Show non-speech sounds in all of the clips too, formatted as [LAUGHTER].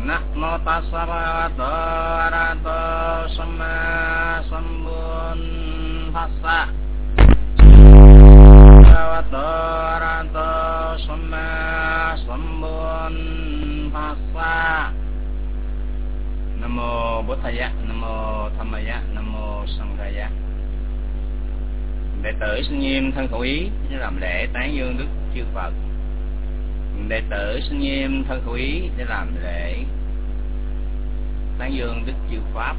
Namo tassavato arato sama sambun tassa Tassavato arato sama sambun tassa Nam mô Bố Thầy Nam mô Tham Mây Nam mô Sanghaya đệ tử sinh nghiêm thân khẩu ý làm lễ tán dương đức chư Phật đệ tử, sinh nghiêm, thân khẩu ý để làm lễ. Tán dương đức chư pháp.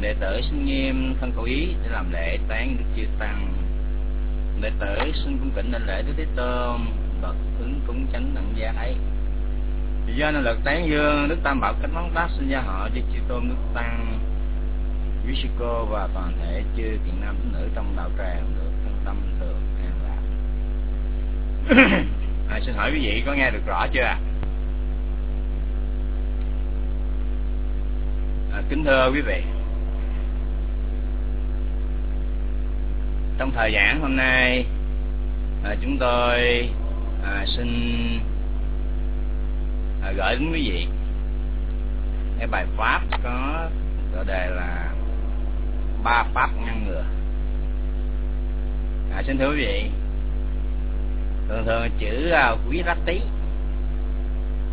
Đệ tử, sinh nghiêm, thân khẩu ý để làm lễ tán đức chư tăng. Đệ tử, xin cung kính lên lễ đức thế tôn, bậc ứng cúng chánh đẳng gia ấy do năng lực tán dương, đức tam bảo cách móng tác xin gia họ cho chư tôn đức tăng. Vi sư cô và toàn thể chư thiện nam tín nữ trong đạo tràng được thân tâm thường an lạc. [CLEARS THROAT] à, xin hỏi quý vị có nghe được rõ chưa? À, kính thưa quý vị. Trong thời giảng hôm nay à, chúng tôi à, xin à, gửi đến quý vị cái bài pháp có tựa đề là ba pháp ngăn ngừa. À, xin thưa quý vị thường thường chữ à, quý rắc tí.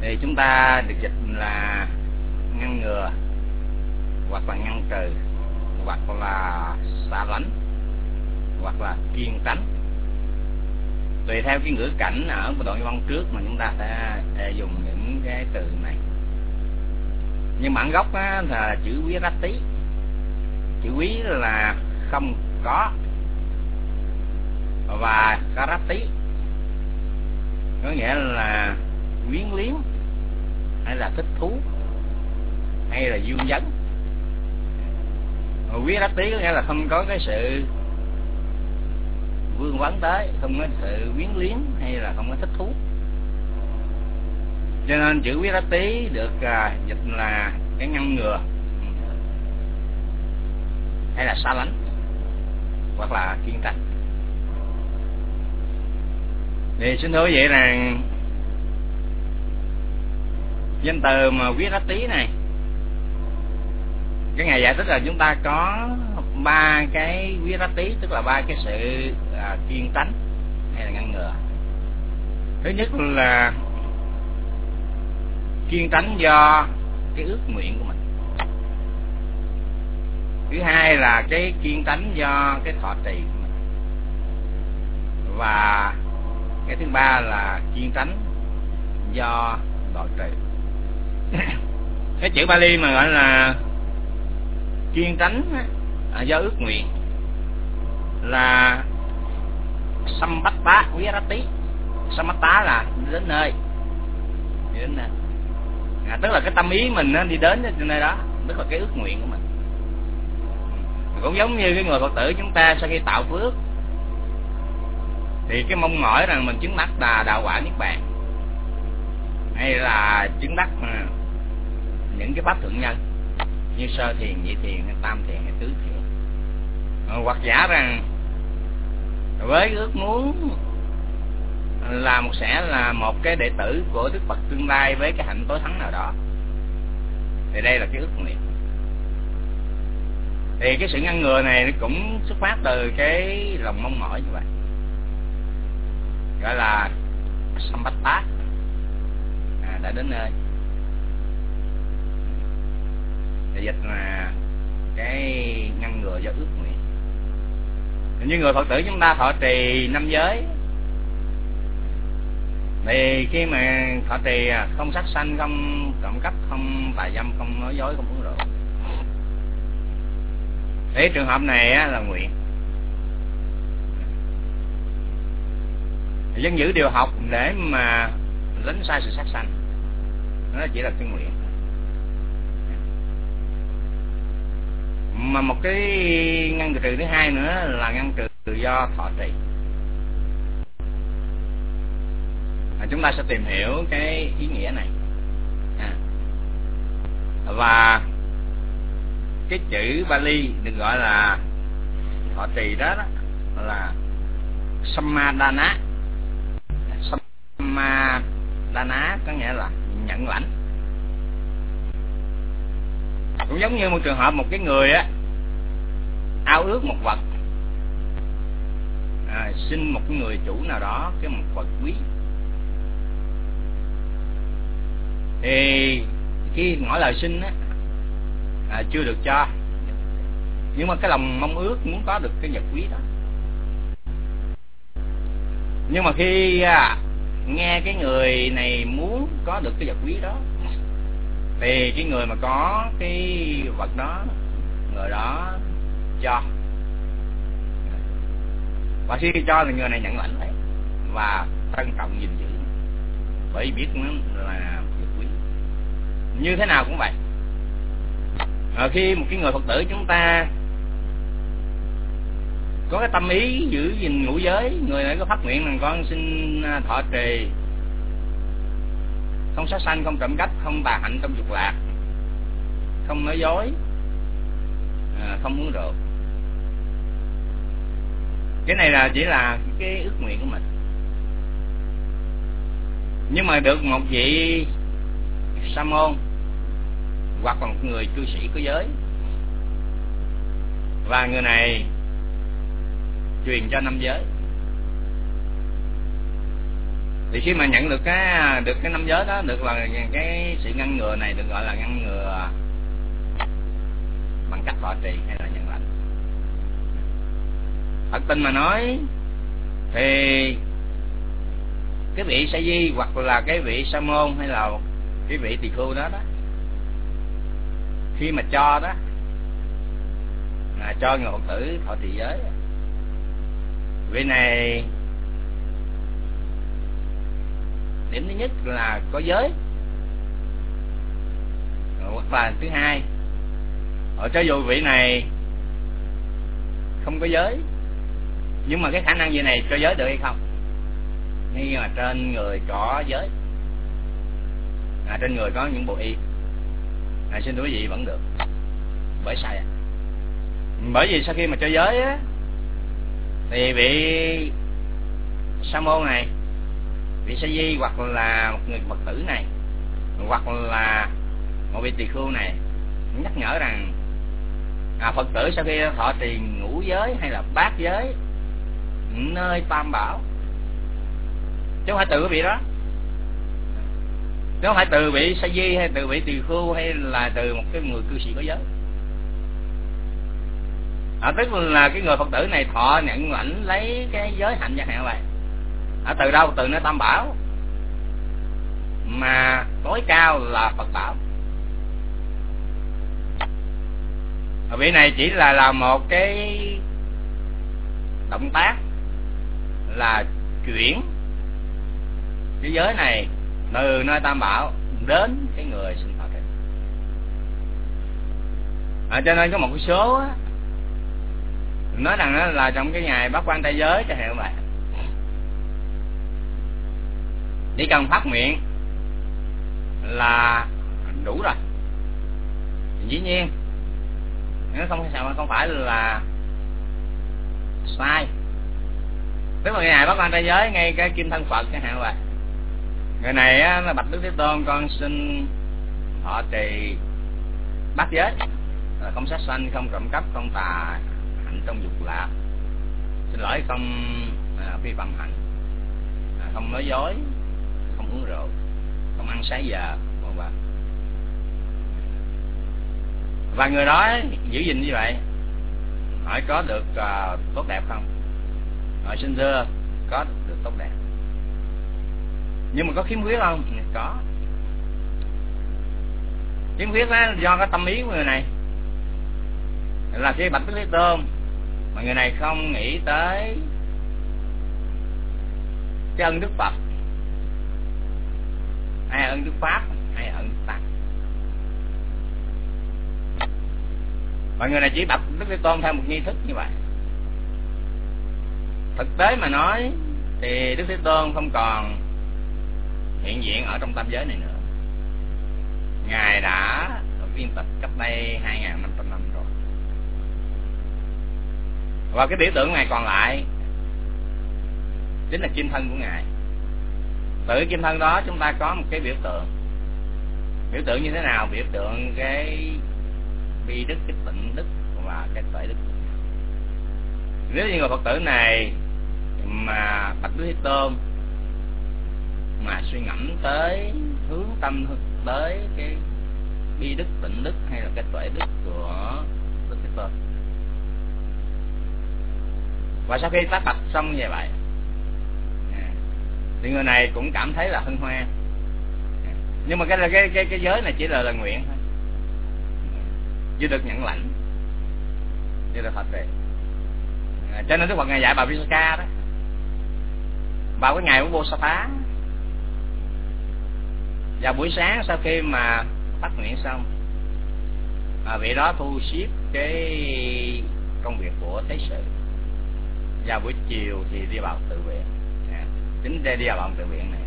Thì chúng ta được dịch là ngăn ngừa hoặc là ngăn trừ hoặc là xa lánh hoặc là kiên tránh. Tùy theo cái ngữ cảnh ở một đoạn văn trước mà chúng ta sẽ à, dùng những cái từ này. Nhưng bản gốc á, là chữ quý rách tí. Chữ quý là không có và karati có nghĩa là quyến liếng hay là thích thú hay là dương vấn quý đắc tí có nghĩa là không có cái sự vương vấn tới không có sự quyến liếng hay là không có thích thú. Cho nên chữ quý đắc tí được à, dịch là cái ngăn ngừa hay là xa lánh hoặc là kiên tránh thì xin thưa vậy rằng danh từ mà viết rách tí này cái ngày giải thích là chúng ta có ba cái quý rách tí tức là ba cái sự à, kiên tránh hay là ngăn ngừa. Thứ nhất là kiên tránh do cái ước nguyện của mình. Thứ hai là cái kiên tránh do cái thọ trì của mình. Và cái thứ ba là chuyên tránh do đoạn trì. [COUGHS] Cái chữ Bali mà gọi là chuyên tránh à, do ước nguyện là Sampatta Virati. Sampatta là đến nơi. Đi đến nơi à, tức là cái tâm ý mình đi đến trên nơi đó tức là cái ước nguyện của mình. Cũng giống như cái người phật tử chúng ta sau khi tạo phước thì cái mong mỏi rằng mình chứng đắc đà đạo quả niết bàn. Hay là chứng đắc ừ, những cái pháp thượng nhân như sơ thiền, nhị thiền hay tam thiền hay tứ thiền. Ừ, hoặc giả rằng với ước muốn là một sẽ là một cái đệ tử của đức phật tương lai với cái hạnh tối thắng nào đó. Thì đây là cái ước nguyện. Thì cái sự ngăn ngừa này cũng xuất phát từ cái lòng mong mỏi như vậy gọi là sampatta à, đã đến nơi. Để dịch là cái ngăn ngừa do ước nguyện. Như người phật tử chúng ta thọ trì năm giới. Thì khi mà thọ trì à, không sát sanh không trộm cắp không tà dâm không nói dối không uống rượu. Thế trường hợp này là nguyện. Dân giữ điều học để mà đánh sai sự sát sanh. Nó chỉ là cái nguyện. Mà một cái ngăn trừ thứ hai nữa là ngăn trừ do thọ trì à, chúng ta sẽ tìm hiểu cái ý nghĩa này. À. và cái chữ Bali được gọi là thọ trì đó, đó là Samadana Samadana có nghĩa là nhận lãnh. Cũng giống như một trường hợp một cái người á ao ước một vật. À, xin một người chủ nào đó cái một vật quý. Thì khi ngỏ lời xin á à, chưa được cho. Nhưng mà cái lòng mong ước muốn có được cái vật quý đó. Nhưng mà khi à, nghe cái người này muốn có được cái vật quý đó. Thì cái người mà có cái vật đó người đó cho. Và khi cho thì người này nhận lãnh lấy và trân trọng gìn giữ bởi biết nó là vật quý. Như thế nào cũng vậy. À, khi một cái người phật tử chúng ta có cái tâm ý giữ gìn ngũ giới. Người này có phát nguyện rằng con xin à, thọ trì. Không sát sanh không trộm cắp không tà hạnh trong dục lạc. Không nói dối. À, không uống rượu. Cái này là chỉ là cái ước nguyện của mình. Nhưng mà được một vị sa môn hoặc là một người cư sĩ có giới. Và người này truyền cho năm giới. Thì khi mà nhận được cái được cái năm giới đó, được là cái sự ngăn ngừa này được gọi là ngăn ngừa bằng cách thọ trì hay là nhận lãnh. Thật tình mà nói thì cái vị sa di hoặc là cái vị sa môn hay là cái vị tỳ khưu đó đó, khi mà cho đó là cho người phật tử thọ trì giới vị này điểm thứ nhất là có giới. Và thứ hai. Ở cho dù vị này không có giới. Nhưng mà cái khả năng gì này cho giới được hay không? Nhưng mà trên người có giới. À, trên người có những bộ y. À, xin quý vị vẫn được. Bởi sao vậy à? bởi vì sau khi mà cho giới á thì vị sa môn này vị sa di hoặc là một người phật tử này hoặc là một vị tỳ khưu này nhắc nhở rằng à, phật tử sau khi thọ trì ngũ giới hay là bát giới nơi tam bảo. Chứ không phải từ vị đó. Chứ không phải từ vị sa di hay từ vị tỳ khưu hay là từ một cái người cư sĩ có giới à, tức là cái người phật tử này thọ nhận lãnh lấy cái giới hạnh chẳng hạn vậy à, từ đâu? Từ nơi tam bảo. Mà tối cao là phật bảo. À, vị này chỉ là là một cái động tác là chuyển cái giới này từ nơi tam bảo đến cái người sinh thọ trì à, cho nên có một cái số á, nói rằng đó là trong cái ngày bác quan tay giới cho hạn vậy. Chỉ cần phát nguyện là đủ rồi. Dĩ nhiên nó không sao không phải là sai. Tức là ngày bác quan tay giới ngay cái kim thân phật chẳng hạn vậy người này á, là bạch đức thế tôn con xin họ trì bát giới. Là không sát sanh không trộm cắp không tà hạnh trong dục lạc. Xin lỗi không à, vi phạm hạnh. À, không nói dối không uống rượu không ăn sáng giờ vân vân. Và người đó giữ gìn như vậy hỏi có được à, tốt đẹp không? Hỏi xin thưa có được tốt đẹp? Nhưng mà có khiếm khuyết không? Có. Khiếm khuyết đó do cái tâm ý của người này. Là khi bạch cái lý tôn mà người này không nghĩ tới cái ân đức phật. Hay ân đức pháp hay ân đức tăng mọi người này chỉ bạch đức thế tôn theo một nghi thức như vậy. Thực tế mà nói thì đức thế tôn không còn hiện diện ở trong tam giới này nữa. Ngài đã viên tịch cách đây hai năm trăm năm rồi và cái biểu tượng này còn lại, chính là kim thân của ngài. Từ kim thân đó chúng ta có một cái biểu tượng. Biểu tượng như thế nào? Biểu tượng cái bi đức, cái tịnh đức và cái tuệ đức nếu như người phật tử này mà bạch đức thế tôn mà suy ngẫm tới, hướng tâm tới cái bi đức, tịnh đức hay là cái tuệ đức của đức thế tôn và sau khi tác bạch xong như vậy thì người này cũng cảm thấy là hân hoan. Nhưng mà cái cái cái cái giới này chỉ là lời nguyện thôi. Chưa được nhận lãnh. Chưa được phật về à, cho nên đức phật ngày dạy bà visaka đó. Vào cái ngày của vô sa phá. Vào buổi sáng sau khi mà phát nguyện xong à, vị đó thu xếp cái công việc của thế sự vào buổi chiều thì đi vào tự viện. À, chính đây đi vào tự viện này.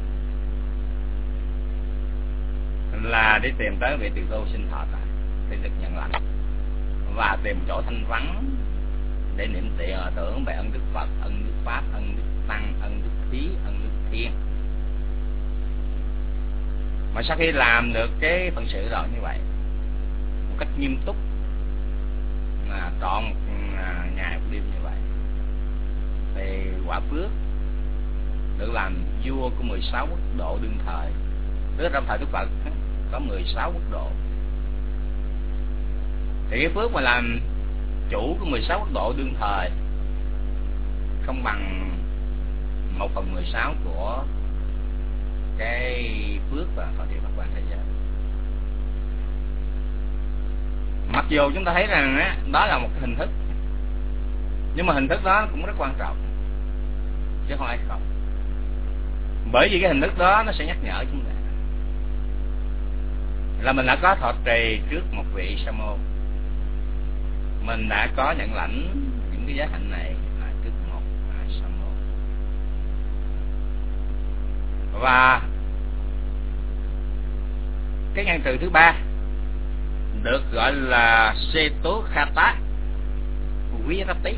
Là đi tìm tới vị tiểu tu sinh thọ tại à, để được nhận lãnh. Và tìm chỗ thanh vắng để niệm tiện ở tưởng về ân đức phật ân đức pháp ân đức tăng ân đức khí ân đức thiên. Mà sau khi làm được cái phận sự rồi như vậy một cách nghiêm túc mà trọn một ngày một đêm như vậy thì quả phước được làm vua của 16 quốc độ đương thời. Tức trong thời Đức Phật có 16 quốc độ. Thì cái phước mà làm chủ của 16 quốc độ đương thời không bằng một phần 16 của cái phước và thời trì Phật quan thế giới. Mặc dù chúng ta thấy rằng đó là một hình thức nhưng mà hình thức đó cũng rất quan trọng, chứ không ai không. Bởi vì cái hình thức đó nó sẽ nhắc nhở chúng ta là mình đã có thọ trì trước một vị sa môn. Mình đã có nhận lãnh những cái giá hạnh này là trước một sa môn. Và cái ngăn từ thứ ba được gọi là xê tố kha tá quý tí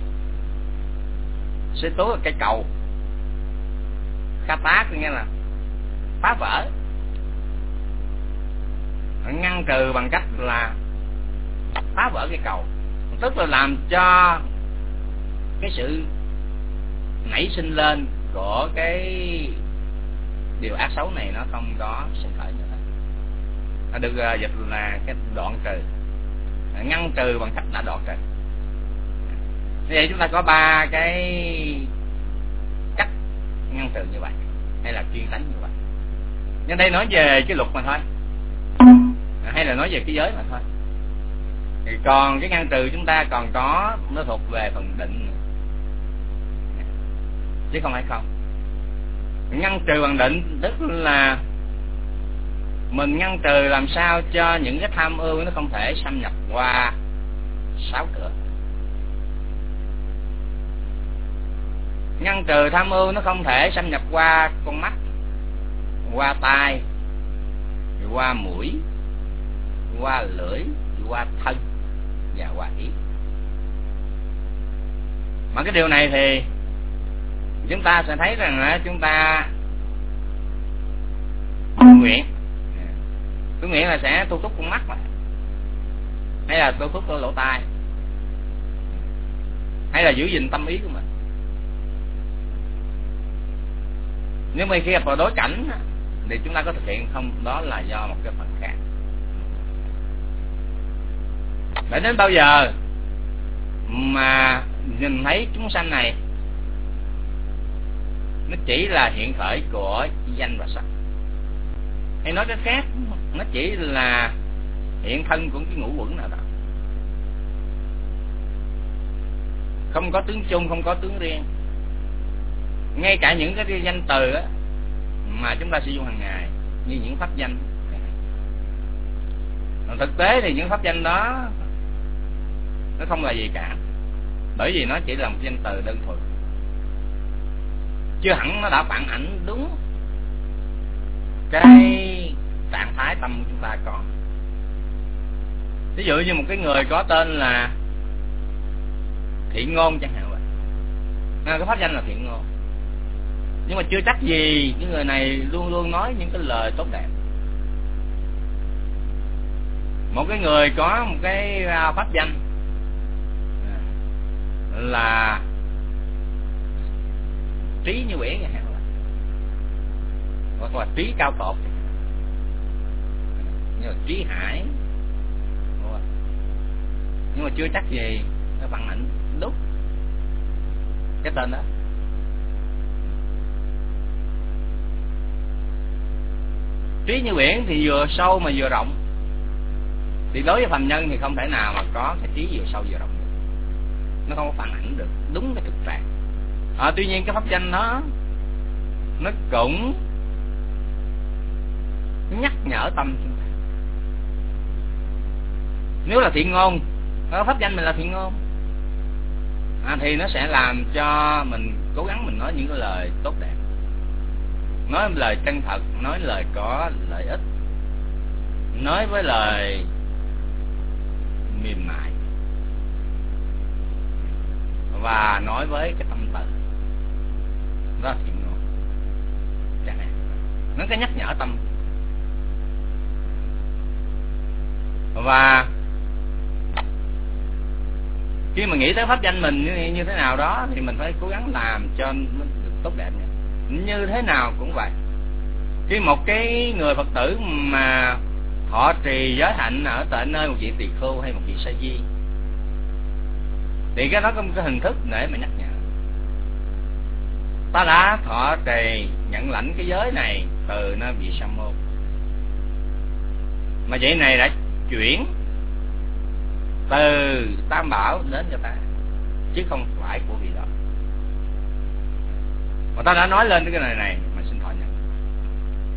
xê tố là cây cầu. Kha tá có nghĩa là phá vỡ. Ngăn trừ bằng cách là phá vỡ cái cầu. Tức là làm cho cái sự nảy sinh lên của cái điều ác xấu này nó không có sinh khởi nữa. Nó được à, dịch là cái đoạn trừ. Ngăn trừ bằng cách đã đoạn trừ vậy chúng ta có ba cái cách ngăn từ như vậy, hay là chuyên tánh như vậy. Nhưng đây nói về cái luật mà thôi. Hay là nói về cái giới mà thôi. Thì còn cái ngăn trừ chúng ta còn có, nó thuộc về phần định. Chứ không phải không. Ngăn trừ bằng định tức là mình ngăn trừ làm sao cho những cái tham ưu nó không thể xâm nhập qua sáu cửa. Ngăn trừ tham ưu nó không thể xâm nhập qua con mắt, qua tai, qua mũi, qua lưỡi, qua thân và qua ý. Mà cái điều này thì chúng ta sẽ thấy rằng là chúng ta nguyện tôi nguyện là sẽ tu túc con mắt mà. Hay là tu túc lỗ tai. Hay là giữ gìn tâm ý của mình. Nếu mà khi gặp vào đối cảnh thì chúng ta có thực hiện không? Đó là do một cái phần khác. Để đến bao giờ mà nhìn thấy chúng sanh này, nó chỉ là hiện khởi của danh và sắc? Hay nói cách khác, nó chỉ là hiện thân của cái ngũ quẩn nào đó. Không có tướng chung, không có tướng riêng ngay cả những cái danh từ á, mà chúng ta sử dụng hàng ngày như những pháp danh. Còn thực tế thì những pháp danh đó nó không là gì cả. Bởi vì nó chỉ là một danh từ đơn thuần. Chưa hẳn nó đã phản ảnh đúng cái trạng thái tâm của chúng ta có. Ví dụ như một cái người có tên là thiện ngôn chẳng hạn vậy. À, cái pháp danh là thiện ngôn nhưng mà chưa chắc gì những người này luôn luôn nói những cái lời tốt đẹp. Một cái người có một cái à, pháp danh là trí như biển hoặc là trí cao tột như là trí hải. Nhưng mà chưa chắc gì nó bằng ảnh đúng cái tên đó. Trí như biển thì vừa sâu mà vừa rộng. Thì đối với phàm nhân thì không thể nào mà có cái trí vừa sâu vừa rộng được. Nó không có phản ảnh được đúng cái thực trạng. À, tuy nhiên cái pháp danh nó nó cũng nhắc nhở tâm chúng ta. Nếu là thiện ngôn pháp danh mình là thiện ngôn à, thì nó sẽ làm cho mình cố gắng mình nói những cái lời tốt đẹp nói lời chân thật nói lời có lợi ích nói với lời mềm mại và nói với cái tâm từ. Đó là thiện ngôn chẳng hạn nó cái nhắc nhở tâm. Và khi mà nghĩ tới pháp danh mình như, như thế nào đó thì mình phải cố gắng làm cho mình được tốt đẹp nhất như thế nào cũng vậy. Khi một cái người phật tử mà họ trì giới hạnh ở tại nơi một vị tỳ khưu hay một vị sa di, thì cái đó có một cái hình thức để mà nhắc nhở. Ta đã thọ trì, nhận lãnh cái giới này từ nơi vị sa môn. Mà vậy này đã chuyển từ tam bảo đến cho ta, chứ không phải của vị đó mà ta đã nói lên cái này này, mà xin thọ nhận.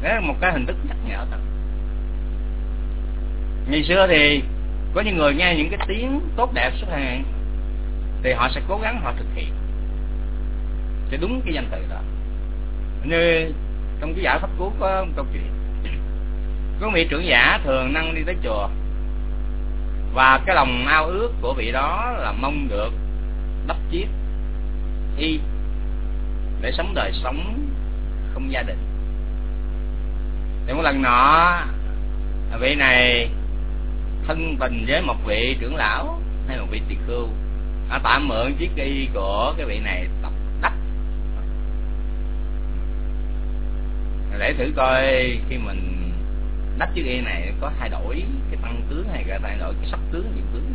Đấy là một cái hình thức nhắc nhở ta ngày xưa thì có những người nghe những cái tiếng tốt đẹp xuất hiện, thì họ sẽ cố gắng họ thực hiện. Cho đúng cái danh từ đó. Như trong cái giải pháp cứu có câu chuyện. Có vị trưởng giả thường năng đi tới chùa, và cái lòng ao ước của vị đó là mong được đắp chiếc y để sống đời sống không gia đình. Thì một lần nọ vị này thân tình với một vị trưởng lão hay một vị tỳ khưu à, tạm mượn chiếc y của cái vị này tập đắp. Để thử coi khi mình đắp chiếc y này có thay đổi cái tăng tướng hay là thay đổi cái sắc tướng diện tướng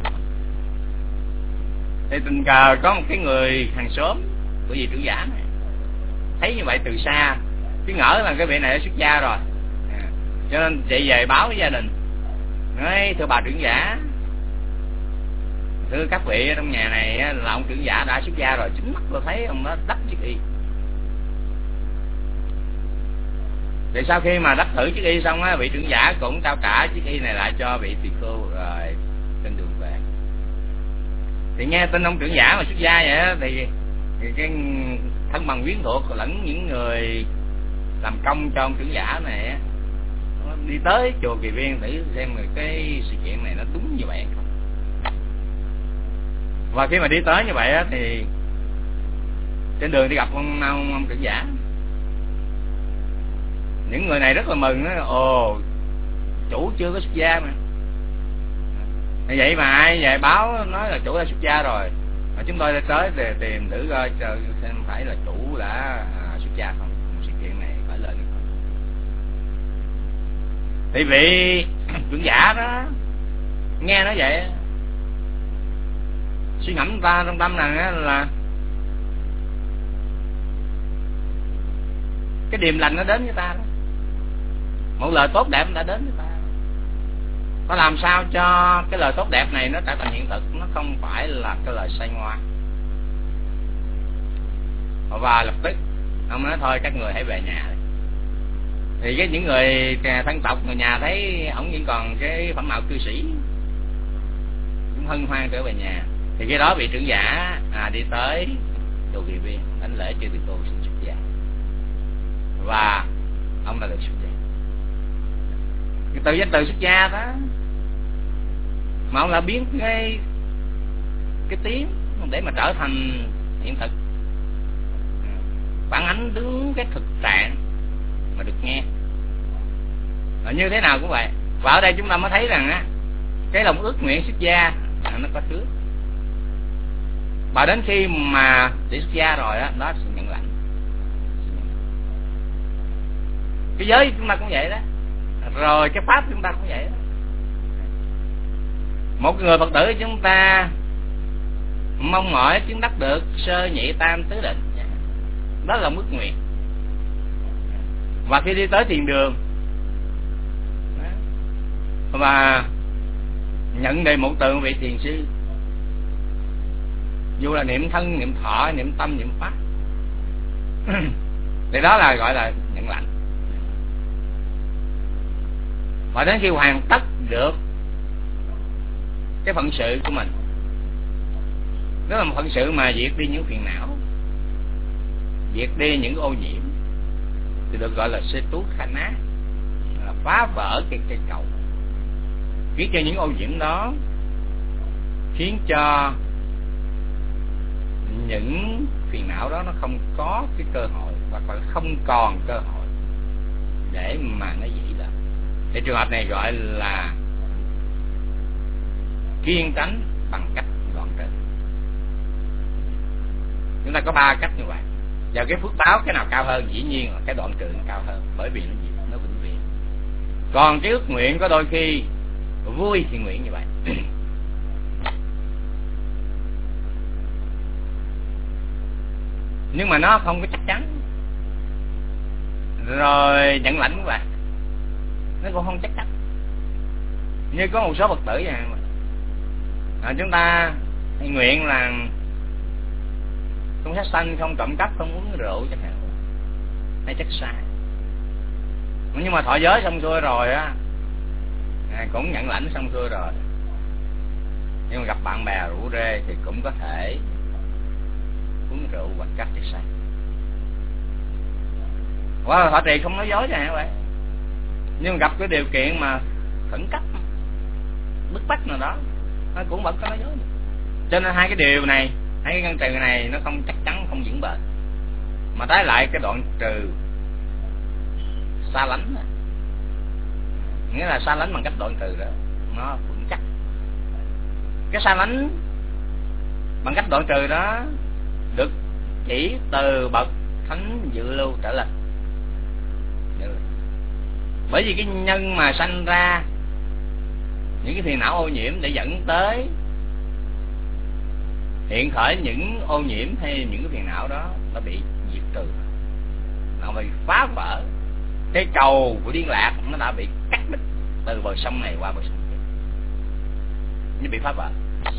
thì tình cờ có một cái người hàng xóm của vị trưởng giả này thấy như vậy từ xa cứ ngỡ là cái vị này đã xuất gia rồi. À, cho nên chạy về báo với gia đình. Nói thưa bà trưởng giả thưa các vị ở trong nhà này là ông trưởng giả đã xuất gia rồi chính mắt tôi thấy ông đó đắp chiếc y. Thì sau khi mà đắp thử chiếc y xong á vị trưởng giả cũng trao trả chiếc y này lại cho vị tỳ cô rồi trên đường về. Thì nghe tin ông trưởng giả mà xuất gia vậy á thì, thì cái thân bằng quyến thuộc lẫn những người làm công cho ông trưởng giả này đi tới chùa kỳ viên để xem cái sự kiện này nó đúng như vậy. Không và khi mà đi tới như vậy thì trên đường đi gặp ông ông, ông trưởng giả. Những người này rất là mừng ồ chủ chưa có xuất gia mà. Vậy mà ai về báo nói là chủ đã xuất gia rồi chúng tôi đã tới để tìm thử coi xem phải là chủ đã à, xuất gia không. Sự kiện này phải lên không? Thì vị [COUGHS] trưởng giả đó nghe nói vậy suy ngẫm ta trong tâm rằng là cái điềm lành nó đến với ta đó. Một lời tốt đẹp đã đến với ta nó làm sao cho cái lời tốt đẹp này nó trở thành hiện thực? Nó không phải là cái lời say ngoa. Và lập tức. Ông nói thôi các người hãy về nhà thì cái những người thân tộc người nhà thấy ông vẫn còn cái phẩm mạo cư sĩ cũng hân hoan trở về nhà. Thì cái đó vị trưởng giả à, đi tới chùa kỳ viên đánh lễ chư tỳ cô xin xuất gia. Và ông đã được xuất gia cái từ danh từ xuất gia đó mà ông là biến cái cái tiếng để mà trở thành hiện thực. Phản ánh đúng cái thực trạng mà được nghe. Và như thế nào cũng vậy. Và ở đây chúng ta mới thấy rằng á, cái lòng ước nguyện xuất gia nó có trước. Và đến khi mà để xuất gia rồi đó đó sự nhận lãnh. Cái giới chúng ta cũng vậy đó rồi, cái pháp chúng ta cũng vậy một người phật tử chúng ta mong mỏi chứng đắc được sơ nhị tam tứ định. Đó là mức nguyện. Và khi đi tới thiền đường, và nhận đề một từ vị thiền sư, dù là niệm thân, niệm thọ, niệm tâm, niệm pháp. [CLEARS THROAT] Thì đó là gọi là nhận lãnh và đến khi hoàn tất được cái phận sự của mình, đó là một phận sự mà diệt đi những phiền não, diệt đi những ô nhiễm, thì được gọi là sê tú khả ná là phá vỡ cái cây cầu khiến cho những ô nhiễm đó, khiến cho những phiền não đó nó không có cái cơ hội, hoặc là không còn cơ hội để mà nó diễn thì trường hợp này gọi là kiên tránh bằng cách đoạn trừ. Chúng ta có ba cách như vậy. Và cái phước báo cái nào cao hơn? Dĩ nhiên là cái đoạn trừ cao hơn, bởi vì nó gì? Nó vĩnh viễn. Còn cái ước nguyện có đôi khi vui thì nguyện như vậy. [CLEARS THROAT] Nhưng mà nó không có chắc chắn. Rồi nhận lãnh của bạn nó cũng không chắc chắn. Như có một số phật tử vậy. Mà à, chúng ta nguyện là không sát sanh không trộm cắp không uống rượu chẳng hạn. Hay chắc sai. Nhưng mà thọ giới xong xuôi rồi á à, cũng nhận lãnh xong xuôi rồi. Nhưng mà gặp bạn bè rủ rê thì cũng có thể uống rượu hoặc cắt chất say quá là thọ trì không nói dối cho hả vậy nhưng gặp cái điều kiện mà khẩn cấp, bức bách nào đó, nó cũng vẫn có nói dối. Cho nên hai cái điều này, hai cái ngăn trừ này nó không chắc chắn, không vững bền. Mà trái lại cái đoạn trừ xa lánh đó. nghĩa là xa lánh bằng cách đoạn trừ đó, nó vững chắc. Cái xa lánh bằng cách đoạn trừ đó được chỉ từ bậc thánh dự lưu trở lên bởi vì cái nhân mà sanh ra, những cái phiền não ô nhiễm để dẫn tới hiện khởi những ô nhiễm hay những cái phiền não đó, nó bị diệt trừ. Nó bị phá vỡ cái cầu của liên lạc, nó đã bị cắt đứt từ bờ sông này qua bờ sông kia. Nó bị phá vỡ.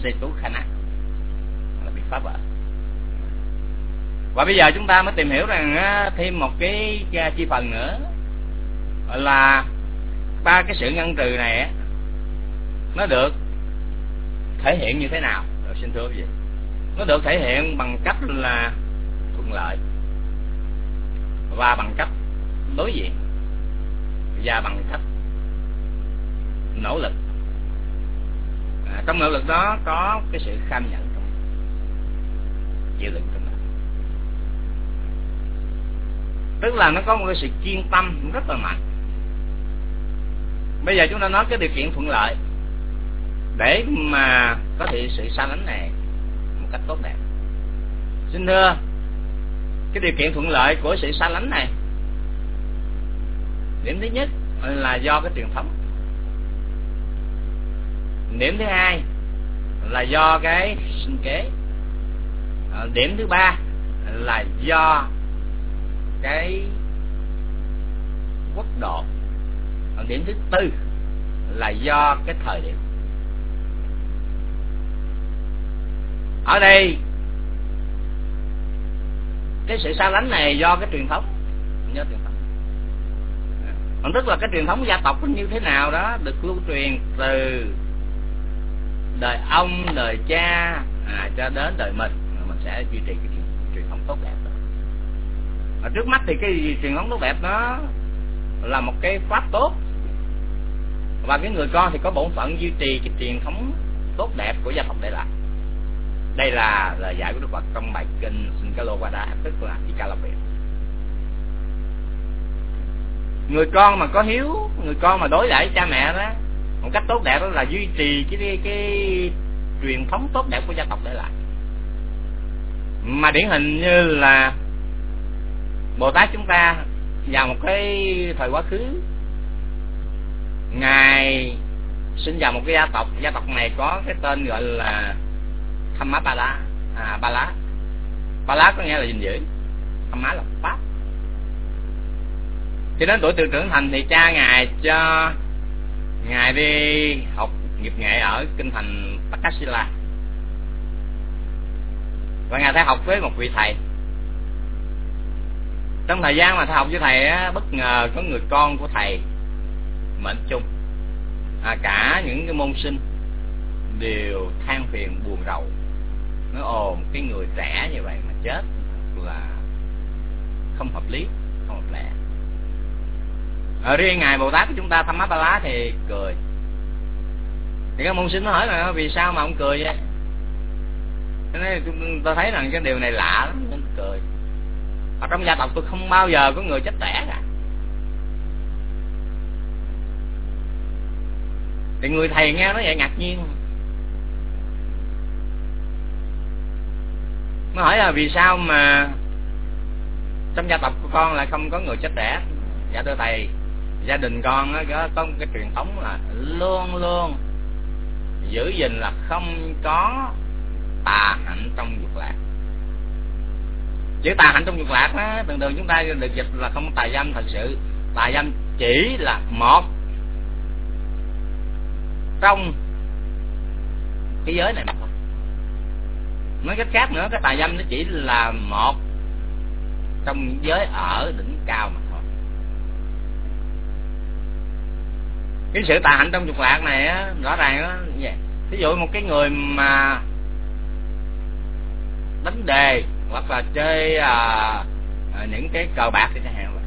Xê tú khana nó bị phá vỡ. Và bây giờ chúng ta mới tìm hiểu rằng thêm một cái à, chi phần nữa là ba cái sự ngăn trừ này nó được thể hiện như thế nào? Rồi xin thưa quý vị. Nó được thể hiện bằng cách là thuận lợi và bằng cách đối diện và bằng cách nỗ lực. À, trong nỗ lực đó có cái sự kham nhận trong chịu đựng trong đó. Tức là nó có một cái sự kiên tâm rất là mạnh bây giờ chúng ta nói cái điều kiện thuận lợi. Để mà có thể sự xa lánh này một cách tốt đẹp. Xin thưa, cái điều kiện thuận lợi của sự xa lánh này, điểm thứ nhất là do cái truyền thống. Điểm thứ hai là do cái sinh kế. Ờ, điểm thứ ba là do cái quốc độ còn điểm thứ tư là do cái thời điểm. Ở đây cái sự xa lánh này do cái truyền thống. Do truyền thống. Còn tức là cái truyền thống gia tộc như thế nào đó được lưu truyền từ đời ông đời cha à, cho đến đời mình. Mình sẽ duy trì cái truyền, truyền thống tốt đẹp đó. Ở trước mắt thì cái truyền thống tốt đẹp đó là một cái pháp tốt. Và cái người con thì có bổn phận duy trì cái truyền thống tốt đẹp của gia tộc để lại đây là lời giải của đức phật trong bài kinh Sinkalowada tức là Ikalapet người con mà có hiếu người con mà đối đãi cha mẹ đó một cách tốt đẹp đó là duy trì cái cái, cái truyền thống tốt đẹp của gia tộc để lại mà điển hình như là bồ tát chúng ta vào một cái thời quá khứ. Ngài sinh vào một cái gia tộc gia tộc này có cái tên gọi là thăm má ba lá à ba lá ba lá có nghĩa là gìn giữ thăm má là pháp. Khi đến tuổi từ trưởng thành thì cha ngài cho ngài đi học nghiệp nghệ ở kinh thành Takashila, và ngài phải học với một vị thầy trong thời gian mà thầy học với thầy á, bất ngờ có người con của thầy mệnh chung. À, cả những cái môn sinh đều than phiền buồn rầu. Nó ồn cái người trẻ như vậy mà chết là không hợp lý không hợp lẽ ở riêng ngài bồ tát của chúng ta thăm mắt ba lá thì cười. Thì các môn sinh nó hỏi là vì sao mà ông cười vậy? Nên tôi thấy rằng cái điều này lạ lắm nên cười ở trong gia tộc tôi không bao giờ có người chết trẻ cả. Thì người thầy nghe nó vậy ngạc nhiên. Nó hỏi là vì sao mà trong gia tộc của con lại không có người chết trẻ? Dạ thưa thầy gia đình con có, có một cái truyền thống là luôn luôn giữ gìn là không có tà hạnh trong dục lạc chữ tà hạnh trong dục lạc á thường thường chúng ta được dịch là không tà dâm thật sự. Tà dâm chỉ là một trong cái giới này mà thôi. Nói cách khác nữa, cái tà dâm nó chỉ là một trong những giới ở đỉnh cao mà thôi. Cái sự tà hạnh trong dục lạc này á, rõ ràng đó vậy. Ví dụ một cái người mà đánh đề hoặc là chơi à, à, những cái cờ bạc thì chẳng hạn vậy.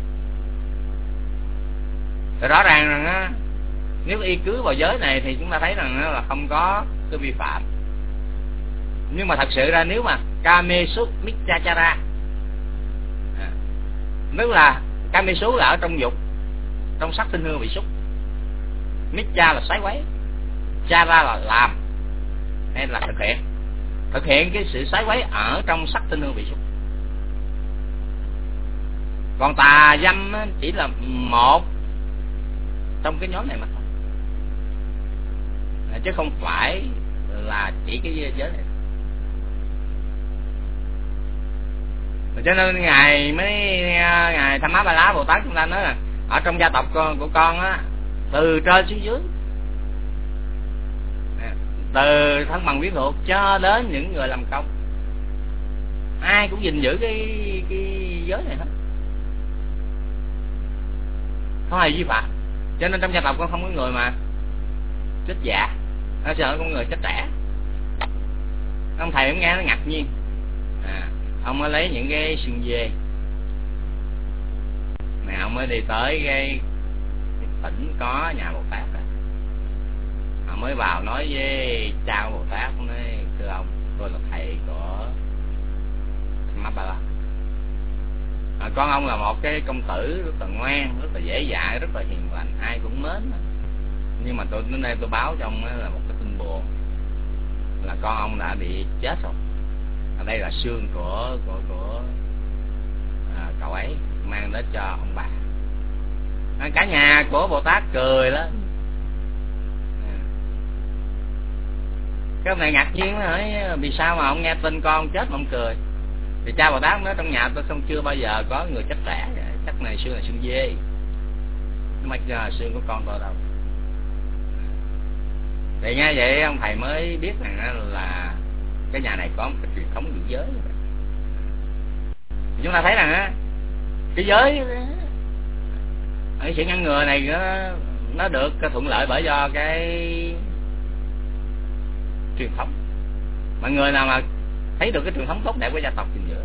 Thì rõ ràng rằng á nếu y cứ vào giới này thì chúng ta thấy rằng là không có cái vi phạm. Nhưng mà thật sự ra nếu mà kame michachara à, nếu là kamesu là ở trong dục trong sắc tinh hương bị xúc. Micha là xoáy quấy chara là làm hay là thực hiện thực hiện cái sự xoáy quấy ở trong sắc tinh hương vị xúc. Còn tà dâm chỉ là một trong cái nhóm này mà thôi. À, chứ không phải là chỉ cái giới này. Cho nên ngài mới à, ngài tham má ba lá bồ tát chúng ta nói là ở trong gia tộc con, của con á, từ trên xuống dưới từ thân bằng quyến thuộc cho đến những người làm công. Ai cũng gìn giữ cái cái giới này hết. Không hề vi phạm. Cho nên trong gia tộc con không có người mà chết giả. Nó sợ có người chết trẻ. Ông thầy cũng nghe nó ngạc nhiên. À, ông mới lấy những cái sừng dê. Này ông mới đi tới cái, tỉnh có nhà bồ tát mới vào nói với cha bồ tát nói thưa ông tôi là thầy của ma ba la à, con ông là một cái công tử rất là ngoan rất là dễ dãi rất là hiền lành ai cũng mến nhưng mà tôi đến đây tôi báo cho ông là một cái tin buồn là con ông đã bị chết rồi. Ở đây là xương của của của à, cậu ấy mang đến cho ông bà. À, cả nhà của bồ tát cười đó cái ông này ngạc nhiên hỏi vì sao mà ông nghe tin con chết mà ông cười? Thì cha bà tát nói, trong nhà tôi không chưa bao giờ có người chết trẻ chắc này xưa là xương dê. Mà giờ xương của con tôi đâu. Thì nghe vậy, ông thầy mới biết rằng là cái nhà này có một cái truyền thống giữ giới. Chúng ta thấy rằng á, cái giới cái sự ngăn ngừa này nó nó được thuận lợi bởi do cái truyền thống. Mà người nào mà thấy được cái truyền thống tốt đẹp của gia tộc thì giữ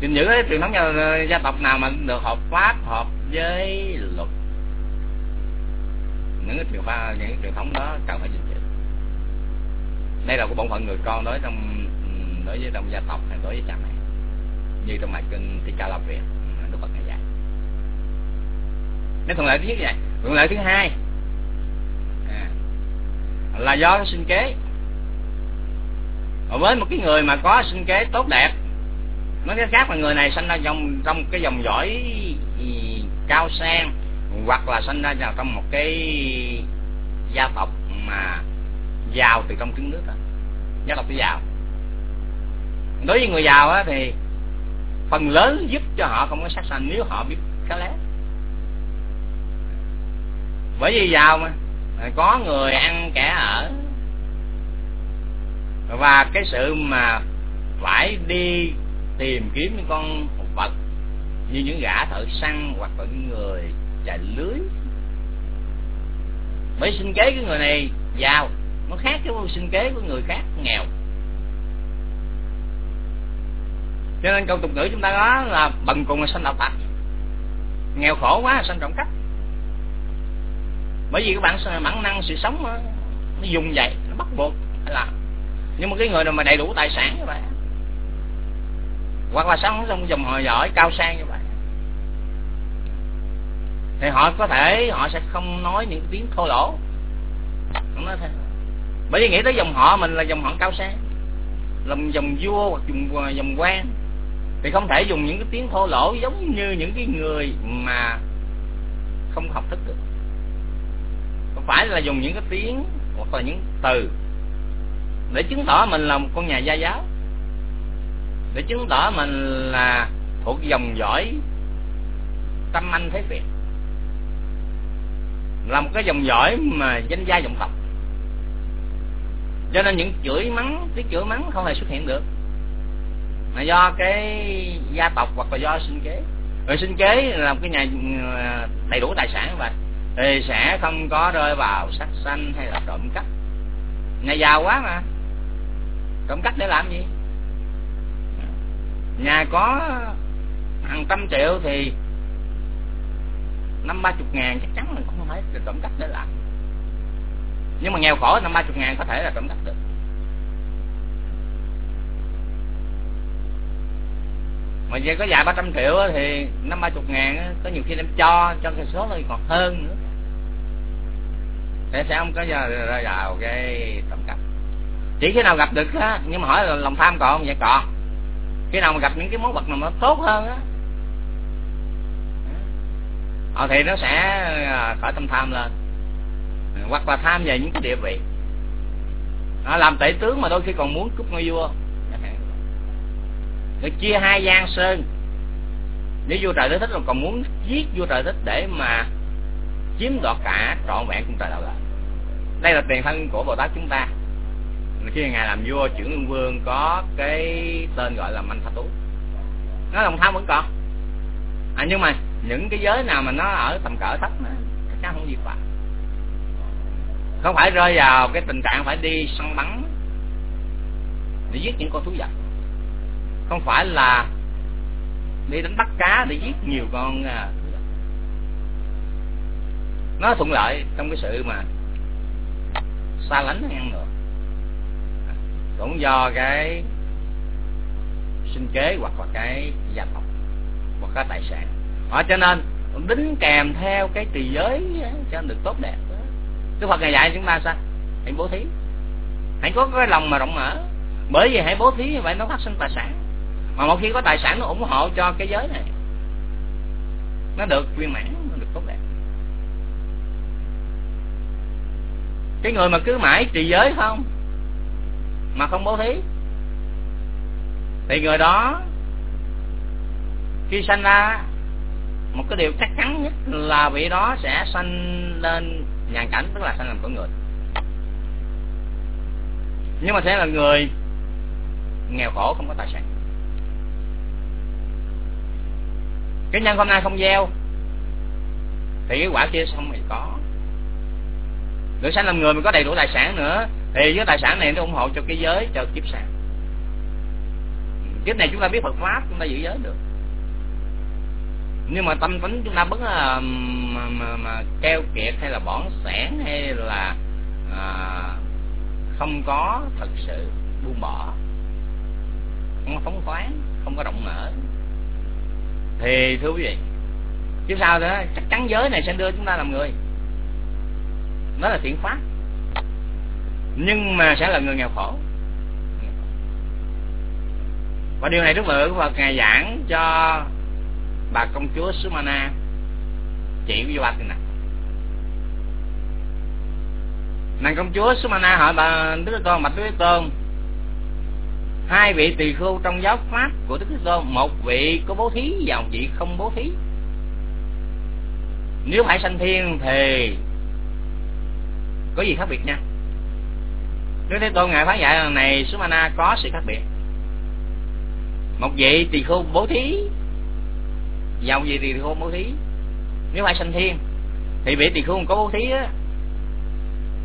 gìn giữ cái truyền thống gia tộc nào mà được hợp pháp, hợp với luật. Những cái truyền pha những cái truyền thống đó cần phải gìn giữ. Đây là của bổn phận người con đối trong, đối với trong gia tộc hay đối với cha mẹ. Như trong bài kinh Thích Ca La Việt Đức Phật ngày dạy. Nói thuận lợi thứ nhất vậy. Thuận lợi thứ hai là do sinh kế. Với một cái người mà có sinh kế tốt đẹp nói cái khác là người này sinh ra trong trong cái dòng dõi cao sang hoặc là sinh ra trong một cái gia tộc mà giàu từ trong trứng nước đó. Gia tộc giàu. Đối với người giàu á, thì phần lớn giúp cho họ không có sát sanh nếu họ biết khéo léo bởi vì giàu mà Ờ, có người ăn kẻ ở. Và cái sự mà phải đi tìm kiếm những con vật như những gã thợ săn hoặc là những người chạy lưới. Bởi sinh kế của người này giàu, nó khác cái sinh kế của người khác nghèo. Cho nên câu tục ngữ chúng ta đó là bần cùng là sanh đạo tặc nghèo khổ quá là sanh trọng cấp bởi vì các bạn bản năng sự sống nó, nó dùng vậy nó bắt buộc phải làm. Nhưng mà cái người nào mà đầy đủ tài sản như vậy hoặc là sống trong dòng họ giỏi cao sang như vậy thì họ có thể họ sẽ không nói những tiếng thô lỗ. Không nói thế bởi vì nghĩ tới dòng họ mình là dòng họ cao sang. Làm dòng vua hoặc dòng dòng quan. Thì không thể dùng những cái tiếng thô lỗ giống như những cái người mà không học thức được phải là dùng những cái tiếng hoặc là những từ để chứng tỏ mình là một con nhà gia giáo, để chứng tỏ mình là thuộc dòng dõi tâm anh thế việt là một cái dòng dõi mà danh gia dòng tộc. Cho nên những chửi mắng, tiếng chửi mắng không hề xuất hiện được là do cái gia tộc hoặc là do sinh kế. Rồi sinh kế là một cái nhà ờ, đầy đủ tài sản và thì sẽ không có rơi vào sắc sanh hay là trộm cắp. Nhà giàu quá mà. Trộm cắp để làm gì? Nhà có hàng trăm triệu thì năm ba chục ngàn chắc chắn là không phải trộm cắp để làm. Nhưng mà nghèo khổ năm ba chục ngàn có thể là trộm cắp được. Mà về có vài ba trăm triệu thì năm ba chục ngàn có nhiều khi đem cho cho cái số này còn hơn nữa. Để sẽ không có giờ rơi vào cái trộm cắp. Chỉ khi nào gặp được á nhưng mà hỏi là lòng tham còn không? Vậy còn. Khi nào mà gặp những cái món vật nào nó tốt hơn á. Ờ, thì nó sẽ à, khỏi tâm tham lên. Hoặc là tham về những cái địa vị. Nó làm tể tướng mà đôi khi còn muốn cúp ngôi vua rồi chia hai gian sơn. Nếu vua trời thích là còn muốn giết vua trời thích để mà chiếm đoạt cả trọn vẹn cung trời đạo lợi đây là tiền thân của bồ tát chúng ta. Khi ngài làm vua, trưởng ương vương có cái tên gọi là manh tha tú. Nó lòng tham vẫn còn. À nhưng mà những cái giới nào mà nó ở tầm cỡ thấp nó chắc không gì phạm không phải rơi vào cái tình trạng phải đi săn bắn, để giết những con thú vật không phải là đi đánh bắt cá để giết nhiều con à, nó thuận lợi trong cái sự mà xa lánh ăn nữa cũng do cái sinh kế hoặc là cái gia tộc hoặc cái tài sản. Họ cho nên đính kèm theo cái trì giới cho được tốt đẹp. Đức Phật ngày dạy chúng ta sao? Hãy bố thí. Hãy có cái lòng mà rộng mở. Bởi vì hãy bố thí như vậy nó phát sinh tài sản mà một khi có tài sản nó ủng hộ cho cái giới này, nó được viên mãn, nó được tốt đẹp. Cái người mà cứ mãi trì giới không? Mà không bố thí. Thì người đó khi sanh ra, một cái điều chắc chắn nhất là vị đó sẽ sanh lên nhàn cảnh, tức là sanh làm con người. Nhưng mà sẽ là người nghèo khổ, không có tài sản. Cái nhân hôm nay không gieo. Thì cái quả kia xong thì có. Được sanh làm người mình có đầy đủ tài sản nữa thì cái tài sản này nó ủng hộ cho cái giới cho kiếp sau. Kiếp này chúng ta biết Phật pháp chúng ta giữ giới được. Nhưng mà tâm tính chúng ta vẫn là mà, mà, mà keo kiệt hay là bỏng sẻn hay là à, không có thật sự buông bỏ. Không có phóng khoáng không có động mở thì thưa quý vị, chứ sao nữa? Chắc chắn giới này sẽ đưa chúng ta làm người. Nó là thiện pháp nhưng mà sẽ là người nghèo khổ. Và điều này Đức Phật Phật ngài giảng cho bà công chúa Sumana chị của vua này nàng công chúa Sumana hỏi bà Đức Thế Tôn bạch Đức Thế Tôn hai vị tỳ khưu trong giáo pháp của Đức Thế Tôn, một vị có bố thí và một vị không bố thí. Nếu phải sanh thiên thì có gì khác biệt nha? Đức Thế Tôn ngài phán dạy lần này Sumana có sự khác biệt. Một vị tỳ khưu bố thí và một vị tỳ khưu bố thí. Nếu phải sanh thiên thì vị tỳ khưu có bố thí á,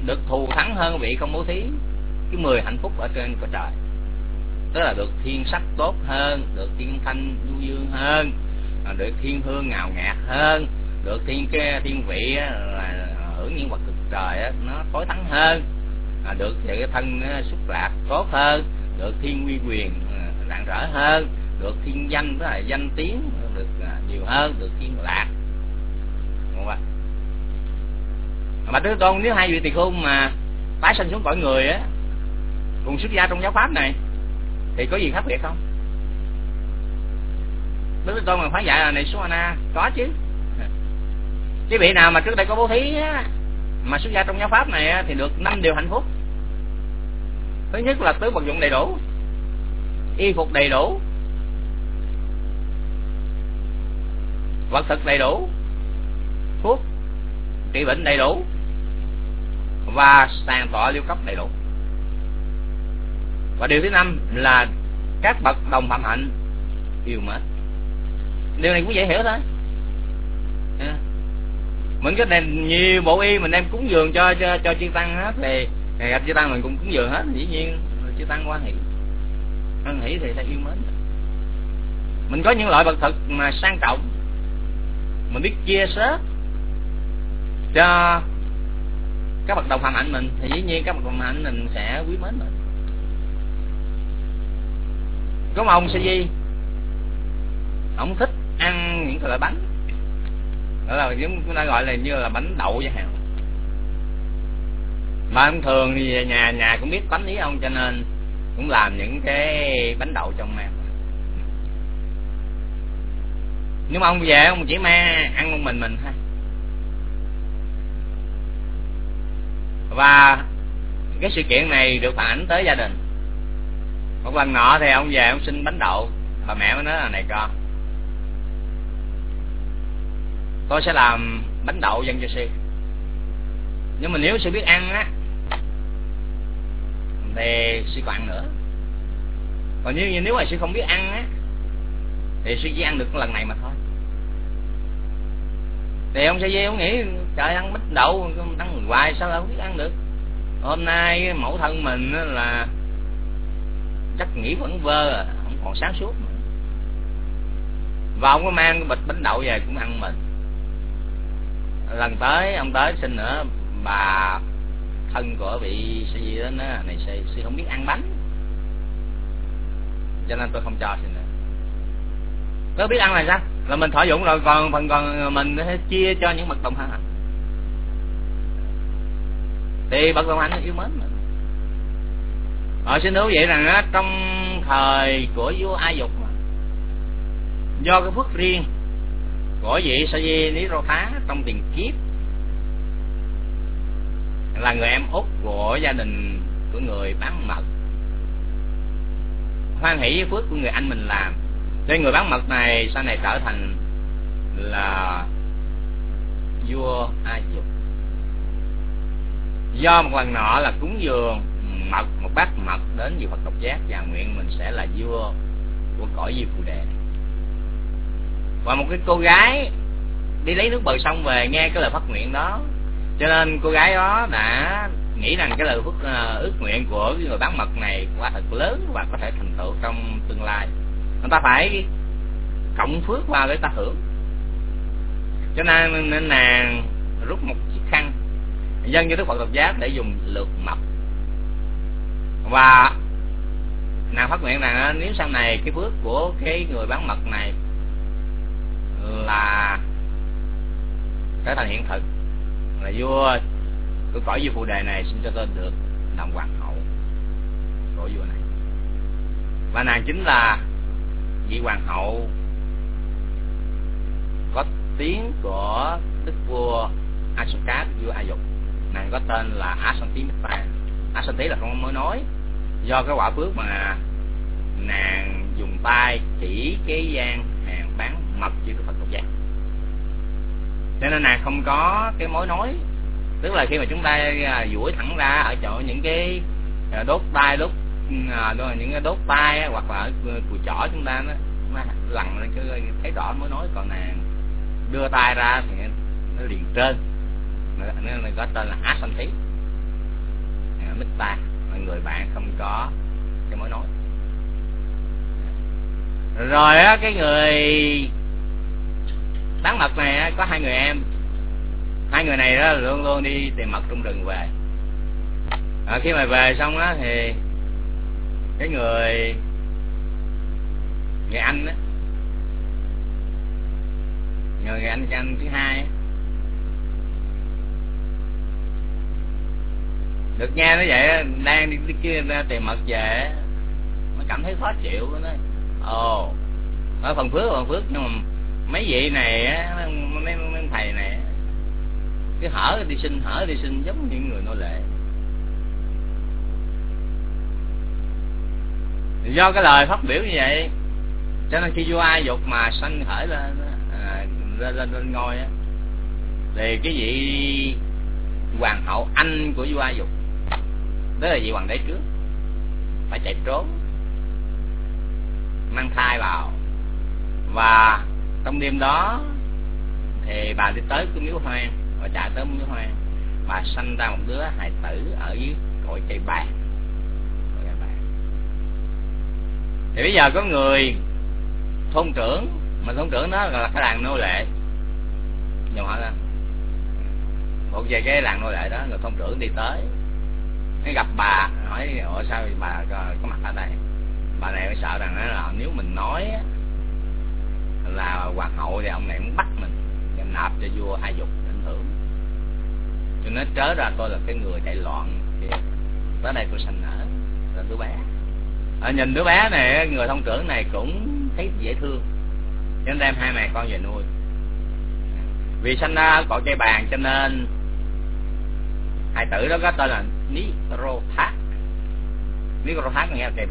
được thù thắng hơn vị không bố thí. Cái mười hạnh phúc ở trên cõi trời tức là được thiên sắc tốt hơn, được thiên thanh du dương hơn à, được thiên hương ngào ngạt hơn, được thiên cái thiên vị à, là à, hưởng những vật cực trời nó tối thắng hơn. Được cái thân xúc lạc tốt hơn, được thiên uy quyền rạng rỡ hơn, được thiên danh, tức là danh tiếng được nhiều hơn, được thiên lạc. Đúng không mà đứa con nếu hai vị tỳ khưu mà tái sinh xuống cõi người á, cùng xuất gia trong giáo pháp này thì có gì khác biệt không? Đức tôn mà phán dạy là này Suana có chứ. Cái vị nào mà trước đây có bố thí á, mà xuất gia trong giáo pháp này á, thì được năm điều hạnh phúc. Thứ nhất là tứ vật dụng đầy đủ y phục đầy đủ vật thực đầy đủ thuốc trị bệnh đầy đủ và sàn tọa liêu cấp đầy đủ và điều thứ năm là các bậc đồng phạm hạnh yêu mến. Điều này cũng dễ hiểu thôi. Mình có đem nhiều bộ y mình đem cúng dường cho cho cho chư tăng hết, thì ngày gặp chư tăng mình cũng cúng dường hết, dĩ nhiên chư tăng quan hỷ quan hỷ thì sẽ yêu mến. Mình có những loại vật thực mà sang trọng. Mình biết chia sớt cho các bậc đồng phạm hạnh mình, thì dĩ nhiên các bậc đồng phạm hạnh mình sẽ quý mến mình có một ông sa gì ông thích ăn những cái loại bánh. Đó là chúng ta gọi là như là bánh đậu chẳng hạn mà ông thường thì về nhà nhà cũng biết bánh ý ông, cho nên cũng làm những cái bánh đậu trong mang nhưng mà ông về, ông chỉ mang ăn một mình mình thôi. Và cái sự kiện này được phản ánh tới gia đình một lần nọ thì ông về ông xin bánh đậu. Bà mẹ mới nói là, này con, tôi sẽ làm bánh đậu dành cho sư. Nhưng mà nếu sư biết ăn á, thì sư còn ăn nữa. Còn như nếu mà sư không biết ăn á, thì sư chỉ ăn được lần này mà thôi. Thì ông sẽ dê ông nghĩ, trời, ăn bánh đậu, ăn hoài sao đâu biết ăn được? Hôm nay mẫu thân mình là chắc nghĩ vẫn vơ à không còn sáng suốt nữa. và ông có mang cái bịch bánh đậu về cũng ăn mình. Lần tới ông tới xin nữa bà thân của vị sư gì đó nó này sư, sư không biết ăn bánh. Cho nên tôi không cho sư nữa. Có biết ăn là sao? Là mình thọ dụng rồi còn phần còn mình chia cho những bậc đồng hành. Thì bậc đồng hành yêu mến mình họ xin thú vậy rằng á, trong thời của vua A Dục do cái phước riêng của vị sa di lý rô thá trong tiền kiếp là người em út của gia đình của người bán mật hoan hỷ với phước của người anh mình làm. Nên người bán mật này sau này trở thành là vua a dục. Do một lần nọ là cúng dường mật, một bát mật đến vị phật độc giác và nguyện mình sẽ là vua của cõi diêm phù đề. Và một cái cô gái đi lấy nước bờ sông về nghe cái lời phát nguyện đó. Cho nên cô gái đó đã nghĩ rằng cái lời phước à, ước nguyện của cái người bán mật này quá thật lớn và có thể thành tựu trong tương lai. Người ta phải cộng phước vào để ta hưởng. Cho nên nên nàng rút một chiếc khăn, dân cho đức phật độc giác để dùng lượt mật và nàng phát nguyện rằng nếu sau này cái phước của cái người bán mật này là trở thành hiện thực, là vua của cõi vua phù đề này xin cho tôi được làm hoàng hậu của vua này. Và nàng chính là vị hoàng hậu có tiếng của đức vua Asoka vua A Dục. Nàng có tên là Asanti Mita Asanti là con mới nói. Do cái quả phước mà nàng dùng tay chỉ cái gian hàng bán mật chữ Phật Tục Giác cho nên nàng không có cái mối nói. Tức là khi mà chúng ta à, duỗi thẳng ra ở chỗ những cái à, đốt tay đốt à, những cái đốt tay hoặc là ở cùi chỏ chúng ta nó lằn lên cái thấy rõ mới nói. Còn nàng đưa tay ra thì nó liền trên. Nên là có tên là á sanh thí mít ta người bạn không có cái mối nói. Rồi á cái người bán mật này á, có hai người em. Hai người này đó luôn luôn đi tìm mật trong rừng về. À, khi mà về xong á thì cái người người anh á người, người anh anh thứ hai á, được nghe nó vậy đang đi, kia ra tìm mật về nó cảm thấy khó chịu nó nói ồ ở phần phước phần phước nhưng mà mấy vị này á mấy, mấy thầy này cái hở đi sinh hở đi sinh giống như người nô lệ. Do cái lời phát biểu như vậy cho nên khi vua ai dục mà sanh khởi lên à, lên, lên lên ngôi á thì cái vị hoàng hậu anh của vua ai dục đó là vị hoàng đế trước. Phải chạy trốn. Mang thai vào. Và trong đêm đó thì bà đi tới cái miếu hoang và chạy tới miếu hoang. Bà sanh ra một đứa hài tử ở dưới cội cây bàn thì bây giờ có người thôn trưởng, mà thôn trưởng đó là cái làng nô lệ. Nhiều họ là một về cái làng nô lệ đó, người thôn trưởng đi tới nó gặp bà hỏi ủa sao bà có, mặt ở đây? Bà này mới sợ rằng là nếu mình nói là hoàng hậu thì ông này muốn bắt mình nạp cho vua hai dục ảnh hưởng. Cho nên trớ ra tôi là cái người chạy loạn tới đây tôi sanh nở là đứa bé. À, nhìn đứa bé này người thông trưởng này cũng thấy dễ thương. Cho nên đem hai mẹ con về nuôi. Vì sanh ra cội cây bàn cho nên hai tử đó có tên là Nirothat Nirothat nghĩa là cây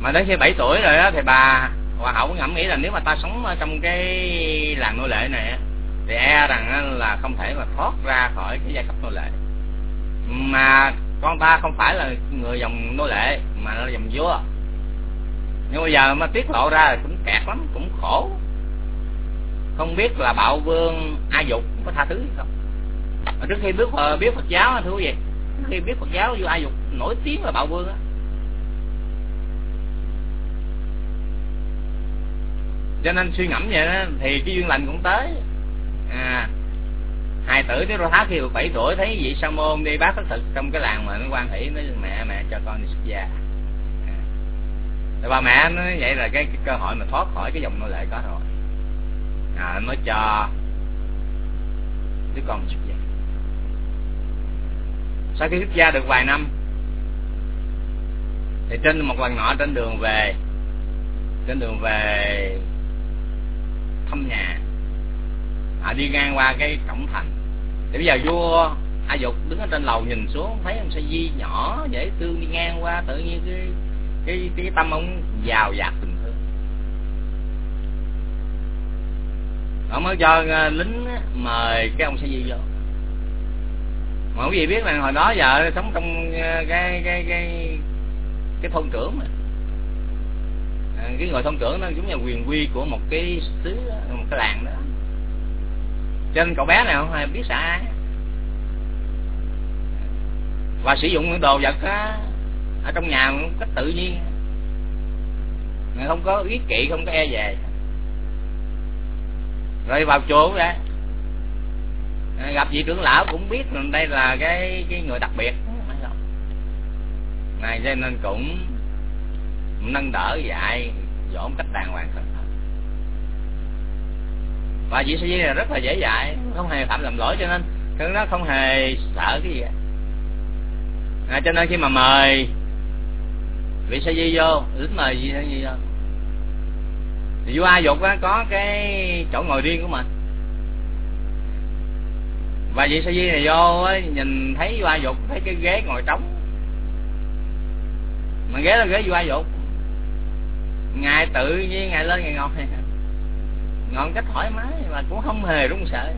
mà đến khi 7 tuổi rồi đó thì bà hòa hậu ngẫm nghĩ là nếu mà ta sống trong cái làng nô lệ này thì e rằng là không thể mà thoát ra khỏi cái giai cấp nô lệ. Mà con ta không phải là người dòng nô lệ, mà là dòng vua. Nhưng bây giờ mà tiết lộ ra là cũng kẹt lắm, cũng khổ. Không biết là bạo vương a dục có tha thứ hay không trước khi biết ờ, biết phật giáo thưa quý vị trước khi biết phật giáo vua a dục nổi tiếng là bạo vương á. Cho nên suy ngẫm vậy đó thì cái duyên lành cũng tới. À hai tử tới rồi tháo khi được bảy tuổi thấy vị sa môn đi bác thất thực trong cái làng mà nó quan hỷ nói mẹ mẹ cho con đi xuất gia. À. bà mẹ nó vậy là cái, cái cơ hội mà thoát khỏi cái dòng nô lệ có rồi. À, nó cho đứa con xuất gia sau khi xuất gia được vài năm. Thì trên một lần nọ trên đường về trên đường về thăm nhà à, đi ngang qua cái cổng thành. Thì bây giờ vua a dục đứng ở trên lầu nhìn xuống thấy ông sa di nhỏ dễ thương đi ngang qua tự nhiên cái cái cái tâm ông giàu dạt tình thương ông mới cho ờ, lính mời cái ông sa di vô mà quý vị biết là hồi đó vợ sống trong ờ, cái cái cái cái thôn trưởng mà. À, cái người thôn trưởng nó giống như quyền quy của một cái xứ một cái làng đó. Cho nên cậu bé nào không biết xả ai. Và sử dụng những đồ vật á, ở trong nhà một cách tự nhiên. Người không có ý kỵ không có e về rồi vào chùa ra gặp vị trưởng lão cũng biết đây là cái cái người đặc biệt. Này cho nên cũng nâng đỡ dạy dỗ cách đàng hoàng và vị sư di này rất là dễ dạy không hề phạm lầm lỗi cho nên nó không hề sợ cái gì. À, cho nên khi mà mời vị sư di vô lính mời vị sư di vô. Thì vua a dục á có cái chỗ ngồi riêng của mình và vị sa di này vô ấy, nhìn thấy vua a dục thấy cái ghế ngồi trống. Mà ghế là ghế vua a dục. Ngài tự nhiên ngài lên ngài ngồi. [LAUGHS] Ngọn cách thoải mái mà cũng không hề run sợ.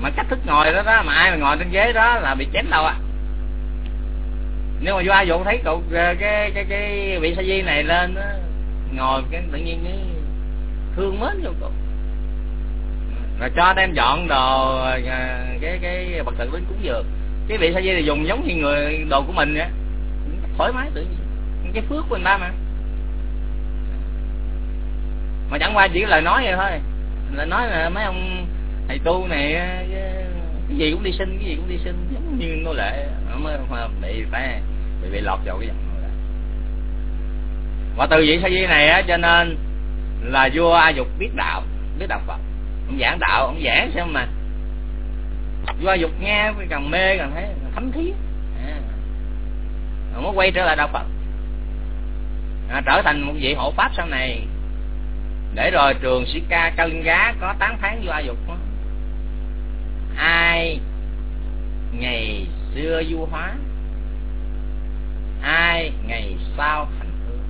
Mà cách thức ngồi đó đó mà ai mà ngồi trên ghế đó là bị chém đầu à. Nếu mà vua dục thấy cậu ờ, cái cái cái vị sa di này lên đó, ngồi cái tự nhiên cái thương mến vô cậu rồi cho đem dọn đồ à, cái cái bậc tự đến cúng dường. Cái vị sa di thì dùng giống như người, đồ của mình á. Thoải mái tự nhiên. Cái phước của người ta mà. Mà chẳng qua chỉ lời nói vậy thôi. Là nói là mấy ông thầy tu này cái gì cũng đi xin, cái gì cũng đi xin. Giống như nô lệ. Mới bị phải, bị bị lọt vào cái dòng nô lệ. Và từ vị sa di này á, cho nên là vua a dục biết đạo biết đạo phật ông giảng đạo ông giảng xem mà do dục nghe càng mê càng thấy thấm thía. À. ông mới quay trở lại đạo phật. À, trở thành một vị hộ pháp sau này. Để rồi trường sĩ ca cao linh gá có tán thán do dục. Đó. ai ngày xưa du hóa? Ai ngày sau thành hương?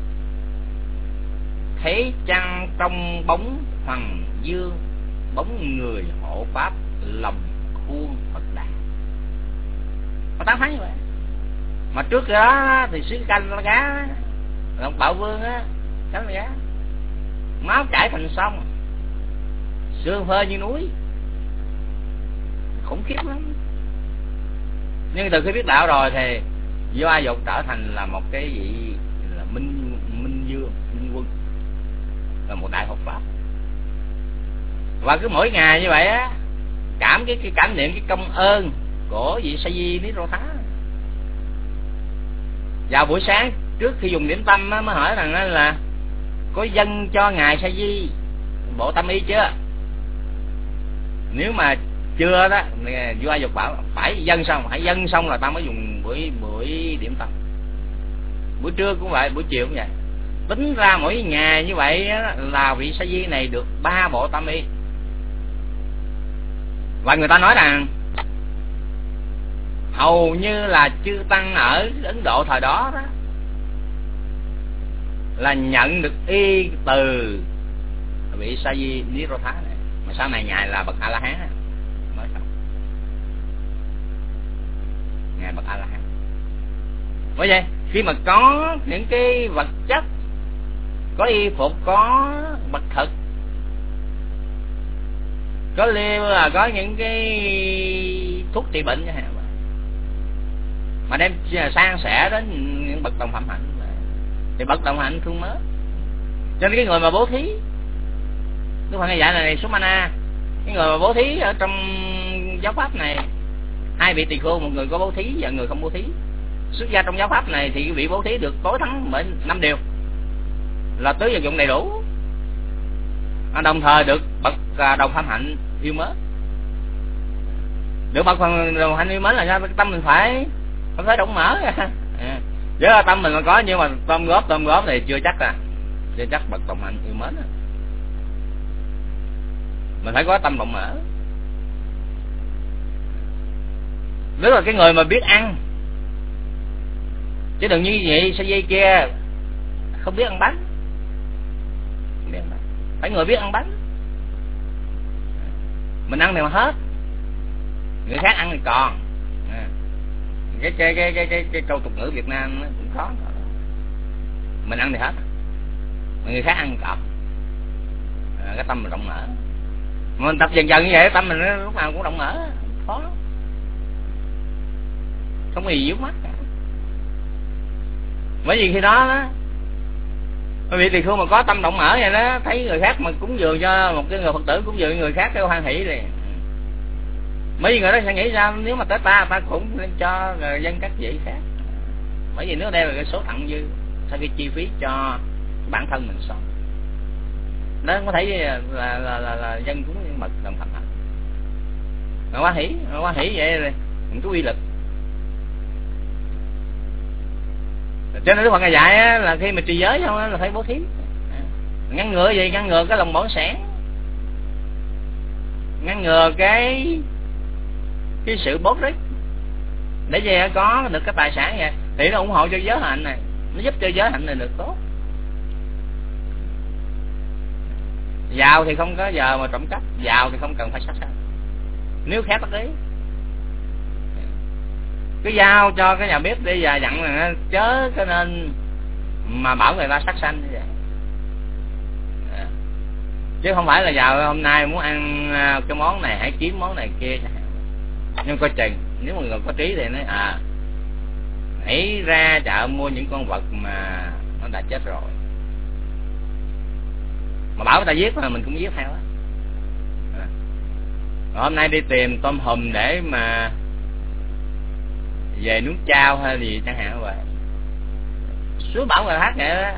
Thế chăng trong bóng hoàng dương? Bóng người hộ pháp lòng khuôn phật đà. Có tám thán như vậy. Mà trước đó thì sứ canh lá gá ông bảo vương á cánh lá gá, máu chảy thành sông, xương phơi như núi. Khủng khiếp lắm. Nhưng từ khi biết đạo rồi thì do ai dục trở thành là một cái vị là minh minh dương, minh quân, là một đại học pháp và cứ mỗi ngày như vậy á cảm cái, cái cảm niệm cái công ơn của vị sa di ní rô thá vào buổi sáng trước khi dùng điểm tâm á, mới hỏi rằng là có dâng cho ngài sa di bộ tâm y chưa? Nếu mà chưa đó vua dục bảo phải dâng xong hãy dâng xong là ta mới dùng buổi buổi điểm tâm. Buổi trưa cũng vậy buổi chiều cũng vậy. Tính ra mỗi ngày như vậy là vị sa di này được ba bộ tâm y và người ta nói rằng, hầu như là chư tăng ở ấn độ thời đó đó, là nhận được y từ vị sa di nirotha này. Mà sau này ngài là bậc a la hán nói xong. Ngài bậc a la hán bởi vậy, khi mà có những cái vật chất, có y phục, có vật thực có liêu là có những cái thuốc trị bệnh chẳng hạn. Mà đem sang sẻ đến những bậc đồng phạm hạnh. Thì bậc đồng hạnh thương mới cho nên cái người mà bố thí, Đức Phật dạy là này số mana cái người mà bố thí ở trong giáo pháp này, hai vị tỳ khô, một người có bố thí và người không bố thí. Xuất gia trong giáo pháp này thì vị bố thí được tối thắng bởi năm điều. Là tứ vật dụng đầy đủ đồng thời được bậc à, đồng tham hạnh yêu mến được bậc đồng hạnh yêu mến là sao tâm mình phải không phải động mở [LAUGHS] à. nếu là tâm mình mà có, nhưng mà tâm góp tâm góp thì chưa chắc à chưa chắc bậc đồng hạnh yêu mến à. mình phải có tâm động mở nếu là cái người mà biết ăn, chứ đừng như vậy, sao dây kia không biết ăn bánh phải người biết ăn bánh. Mình ăn thì mà hết. Người khác ăn thì còn. À. cái cái cái cái cái, cái câu tục ngữ Việt Nam nó cũng khó mình ăn thì hết. Người khác ăn còn. À, cái tâm mình rộng mở. Mình tập dần dần như vậy tâm mình lúc nào cũng rộng mở. Khó không có gì dướng mắt cả. Bởi vì khi đó, đó bởi vì tỳ khưu mà có tâm động mở vậy đó thấy người khác mà cúng dường cho một cái người phật tử cúng dường người khác cái hoan hỷ này mấy người đó sẽ nghĩ ra nếu mà tới ta ta cũng nên cho dân các vị khác. Bởi vì nếu đây là cái số thặng dư sau khi chi phí cho bản thân mình xong đó có thể là là là, là, là dân cúng mật đồng thành hạnh mà quá hỷ mà quá hỷ vậy rồi cũng có uy lực. Cho nên đức phật ngài dạy á, là khi mà trì giới xong á, là phải bố thí. Ngăn ngừa gì? Ngăn ngừa cái lòng bỏng sản ngăn ngừa cái cái sự bốt rít để về có được cái tài sản vậy thì nó ủng hộ cho giới hạnh này. Nó giúp cho giới hạnh này được tốt. Giàu thì không có giờ mà trộm cắp giàu thì không cần phải sát sanh nếu khác bất ý cứ giao cho cái nhà bếp đi và dặn là chớ cho nên mà bảo người ta sát sanh như vậy. Dạ. Chứ không phải là vào hôm nay muốn ăn à, cái món này, hãy kiếm món này kia nhưng coi chừng, nếu mà người có trí thì nói à hãy ra chợ mua những con vật mà nó đã chết rồi. Mà bảo người ta giết mà mình cũng giết theo á. À. hôm nay đi tìm tôm hùm để mà về nướng trao hay gì chẳng hạn vậy. Xuống bảo người khác vậy đó.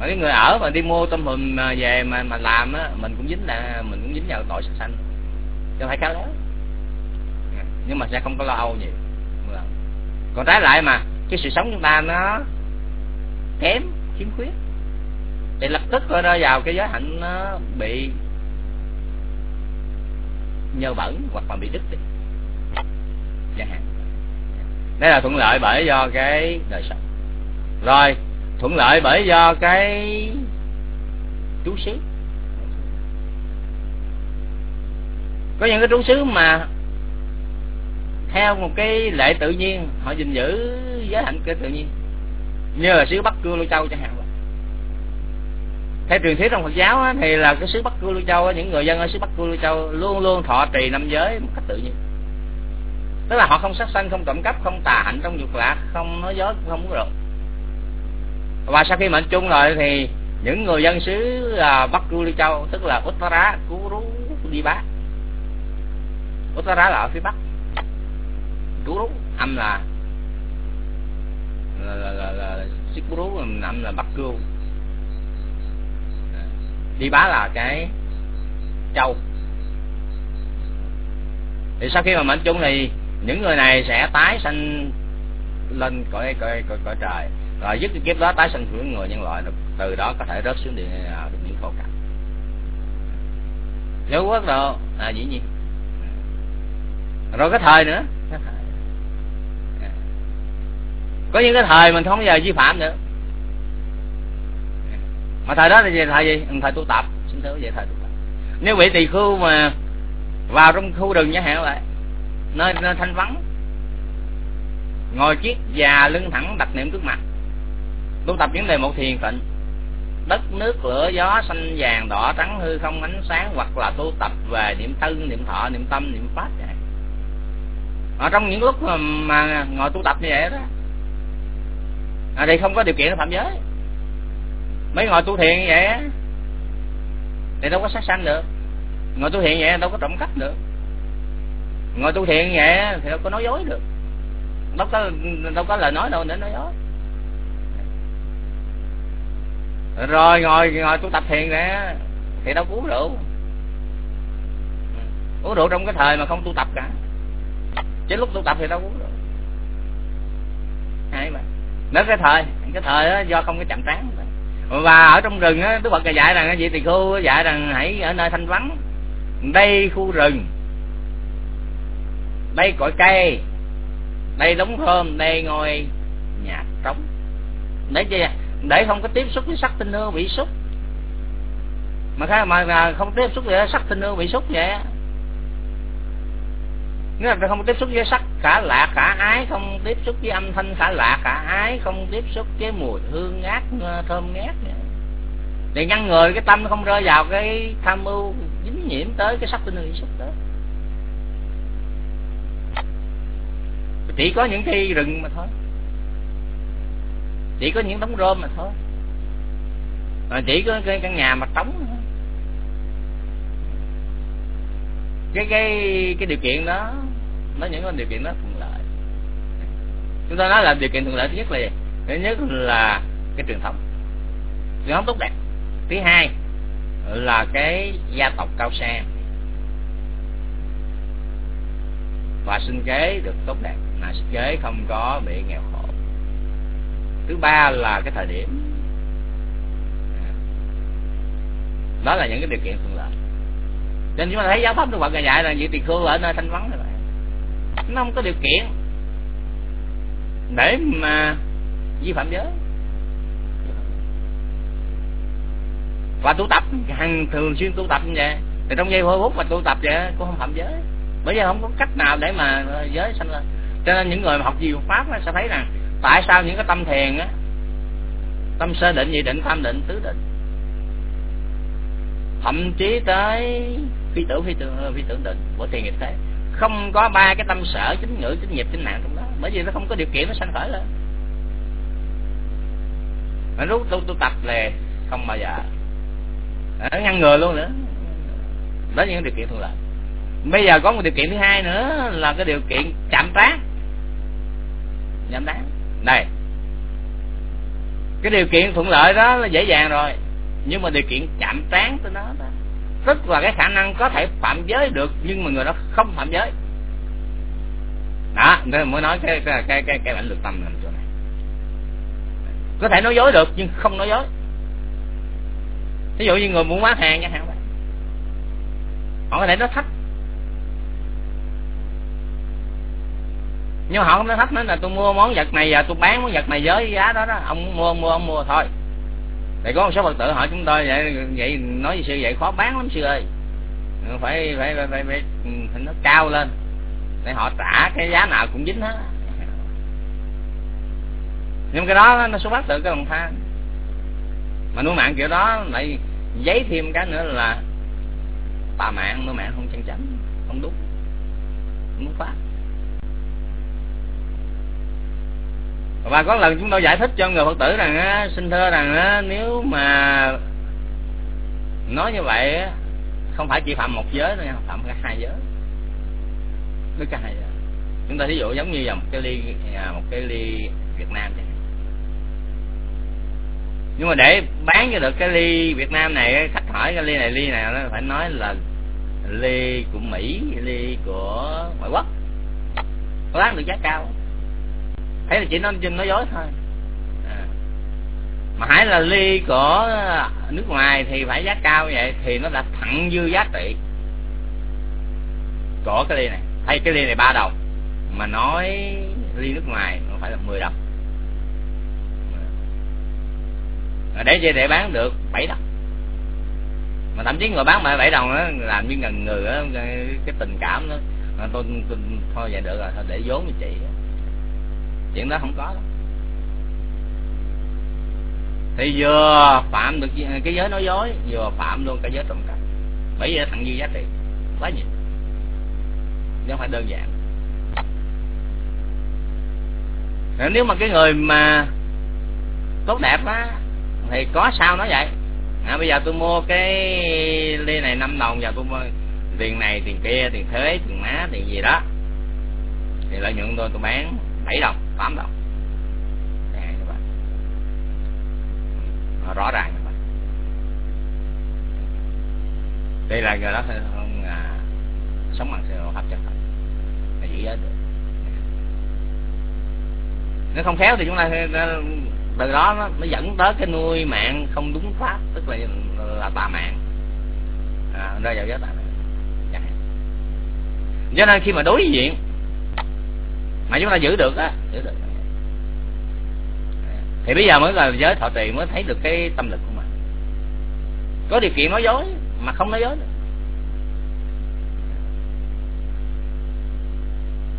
Mà cái người ở mà đi mua tôm hùm mà về mà mà làm á mình cũng dính là mình cũng dính vào tội sát sanh. Cho phải khéo léo. Nhưng mà sẽ không có lo âu gì, vâng. còn trái lại mà cái sự sống chúng ta nó kém khiếm khuyết. Thì lập tức rơi vào cái giới hạnh nó bị nhơ bẩn hoặc là bị đứt đi. Chẳng hạn đây là thuận lợi bởi do cái đời sống rồi thuận lợi bởi do cái trú xứ. Có những cái trú xứ mà theo một cái lệ tự nhiên họ gìn giữ giới hạnh cái tự nhiên. Như là xứ bắc cưa lô châu chẳng hạn. Theo truyền thuyết trong Phật giáo á, thì là cái xứ Bắc Cư Lưu Châu á, những người dân ở xứ Bắc Cư Lưu Châu luôn luôn thọ trì năm giới một cách tự nhiên tức là họ không sát sanh không trộm cắp không tà hạnh trong dục lạc không nói dối không có được và sau khi mệnh chung rồi thì những người dân xứ à, Bắc Cư Ly Châu tức là Uttara Kuru Đi Bá. Uttara là ở phía Bắc. Kuru âm là là là, là, là Sikuru âm là Bắc Cưu đi bá là cái châu. Thì sau khi mà mệnh chung thì những người này sẽ tái sanh lên cõi cõi cõi, cõi trời. Rồi dứt cái kiếp đó tái sanh của người nhân loại được từ đó có thể rớt xuống địa à, được những khổ cảnh. Nếu quốc độ à dĩ nhiên. Rồi cái thời nữa. Có những cái thời mình không bao giờ vi phạm nữa. Mà thời đó là về thời gì? Thời tu tập. Xin thưa về thời tu tập. Nếu bị tỳ khu mà vào trong khu rừng chẳng hạn vậy nơi, nơi thanh vắng. Ngồi chiếc già lưng thẳng đặt niệm trước mặt. Tu tập vấn đề một thiền tịnh. Đất nước lửa gió xanh vàng đỏ trắng hư không ánh sáng hoặc là tu tập về niệm thân niệm thọ niệm tâm niệm pháp vậy. Ở trong những lúc mà, mà ngồi tu tập như vậy đó à, thì không có điều kiện phạm giới. Mấy ngồi tu thiền như vậy thì đâu có sát sanh được. Ngồi tu thiền vậy đâu có trộm cắp được ngồi tu thiền vậy thì đâu có nói dối được. Đâu có đâu có lời nói đâu để nói dối. Rồi ngồi ngồi tu tập thiền nè, thì đâu có uống rượu. Uống rượu trong cái thời mà không tu tập cả. Chứ lúc tu tập thì đâu có uống rượu. Hay mà. Nếu cái thời cái thời đó do không có chậm trán. Và ở trong rừng á, đức phật dạy rằng vậy thì khu dạy rằng hãy ở nơi thanh vắng, đây khu rừng đây cội cây. Đây đống thơm, đây ngôi nhà trống. Để gì à? để không có tiếp xúc với sắc tinh hương bị xúc. Mà khác mà không tiếp xúc với sắc tinh hương bị xúc vậy nghĩa là không tiếp xúc với sắc cả lạ cả ái, không tiếp xúc với âm thanh cả lạ cả ái, không tiếp xúc với mùi hương ngát thơm ngát để ngăn người cái tâm nó không rơi vào cái tham mưu dính nhiễm tới cái sắc tinh hương xúc đó. Chỉ có những cây rừng mà thôi. Chỉ có những đống rơm mà thôi. Mà chỉ có cái căn nhà mà trống cái cái cái điều kiện đó, nó những cái điều kiện đó thuận lợi. Chúng ta nói là điều kiện thuận lợi thứ nhất là gì? Thứ nhất là cái truyền thống. Truyền thống tốt đẹp. Thứ hai là cái gia tộc cao sang. Và sinh kế được tốt đẹp. Là sinh kế không có bị nghèo khổ. Thứ ba là cái thời điểm. Đó là những cái điều kiện thuận lợi. Nên chúng ta thấy giáo pháp đức phật dạy là vị thì khưu ở nơi thanh vắng này nó không có điều kiện để mà vi phạm giới. Và tu tập hàng thường xuyên tu tập như vậy. Thì trong giây phút mà tu tập vậy, cũng không phạm giới bởi vì không có cách nào để mà ờ, giới sanh lên. Cho nên những người mà học diệu pháp nó sẽ thấy rằng tại sao những cái tâm thiền á, tâm sơ định, nhị định, tam định, tứ định, thậm chí tới phi tưởng phi tưởng phi tưởng định của thiền nghiệp thế. Không có ba cái tâm sở, chính ngữ, chính nghiệp, chính nạn trong đó. Bởi vì nó không có điều kiện nó sanh khởi lên. Mà lúc tu tu tập là không bao giờ. Nó ngăn ngừa luôn nữa. Đó những điều kiện thuận lợi bây giờ có một điều kiện thứ hai nữa là cái điều kiện chạm trán chạm trán đây. Cái điều kiện thuận lợi đó là dễ dàng rồi. Nhưng mà điều kiện chạm trán tới nó đó tức là cái khả năng có thể phạm giới được nhưng mà người đó không phạm giới. Đó nên mới nói cái cái cái cái, cái bản lực tâm nằm chỗ này. Có thể nói dối được nhưng không nói dối. Ví dụ như người muốn bán hàng chẳng hạn họ có thể nói thách nhưng họ không nói thách nữa là tôi mua món vật này và tôi bán món vật này với giá đó đó. Ông mua ông mua ông mua thôi. Thì có một số phật tử hỏi chúng tôi vậy vậy nói với sư vậy khó bán lắm sư ơi. Phải phải phải phải, phải, ừ, phải nó cao lên. Để họ trả cái giá nào cũng dính hết. Nhưng cái đó nó xuất phát từ cái lòng tham. Mà nuôi mạng kiểu đó lại giấy thêm cái nữa là tà mạng nuôi mạng không chân chánh không đúng không đúng pháp. Và có lần chúng tôi giải thích cho người phật tử rằng á, xin thưa rằng á, nếu mà nói như vậy á, không phải chỉ phạm một giới nữa phạm cả hai giới. Đức cả hai giới chúng ta ví dụ giống như là một cái ly à, một cái ly Việt Nam vậy nhưng mà để bán cho được cái ly Việt Nam này khách hỏi cái ly này ly này nó phải nói là ly của Mỹ ly của ngoại quốc. Có bán được giá cao thấy là chỉ nói nói dối thôi. À. mà hãy là ly của nước ngoài thì phải giá cao vậy thì nó đã thẳng dư giá trị. Của cái ly này. Hay cái ly này ba đồng. Mà nói ly nước ngoài nó phải là 10 đồng. Để gì để bán được 7 đồng. Mà thậm chí người bán mà 7 đồng đó làm như ngần ngừ đó, cái tình cảm đó. Tôi, tôi thôi vậy được rồi thôi để vốn cho chị chuyện đó không có đâu. Thì vừa phạm được cái giới nói dối vừa phạm luôn cái giới trộm cắp. Bởi vì thằng dư giá trị quá nhiều. Chứ không phải đơn giản. Nếu mà cái người mà tốt đẹp á thì có sao nói vậy? À, bây giờ tôi mua cái ly này 5 đồng giờ tôi mua tiền này tiền kia tiền thuế tiền má tiền gì đó. Thì lợi nhuận tôi tôi bán 7 đồng. 8 đâu. Đấy, các bạn. rõ ràng các bạn. Đây là người đó không à, sống bằng sự hợp chân thật. Là giữ giới được. Nếu không khéo thì chúng ta từ đó nó, nó dẫn tới cái nuôi mạng không đúng pháp tức là là tà mạng. À, rơi vào giới tà mạng. Dạ. Cho nên khi mà đối diện mà chúng ta giữ được á, giữ được. Thì bây giờ mới là giới thọ trì mới thấy được cái tâm lực của mình. Có điều kiện nói dối, mà không nói dối được.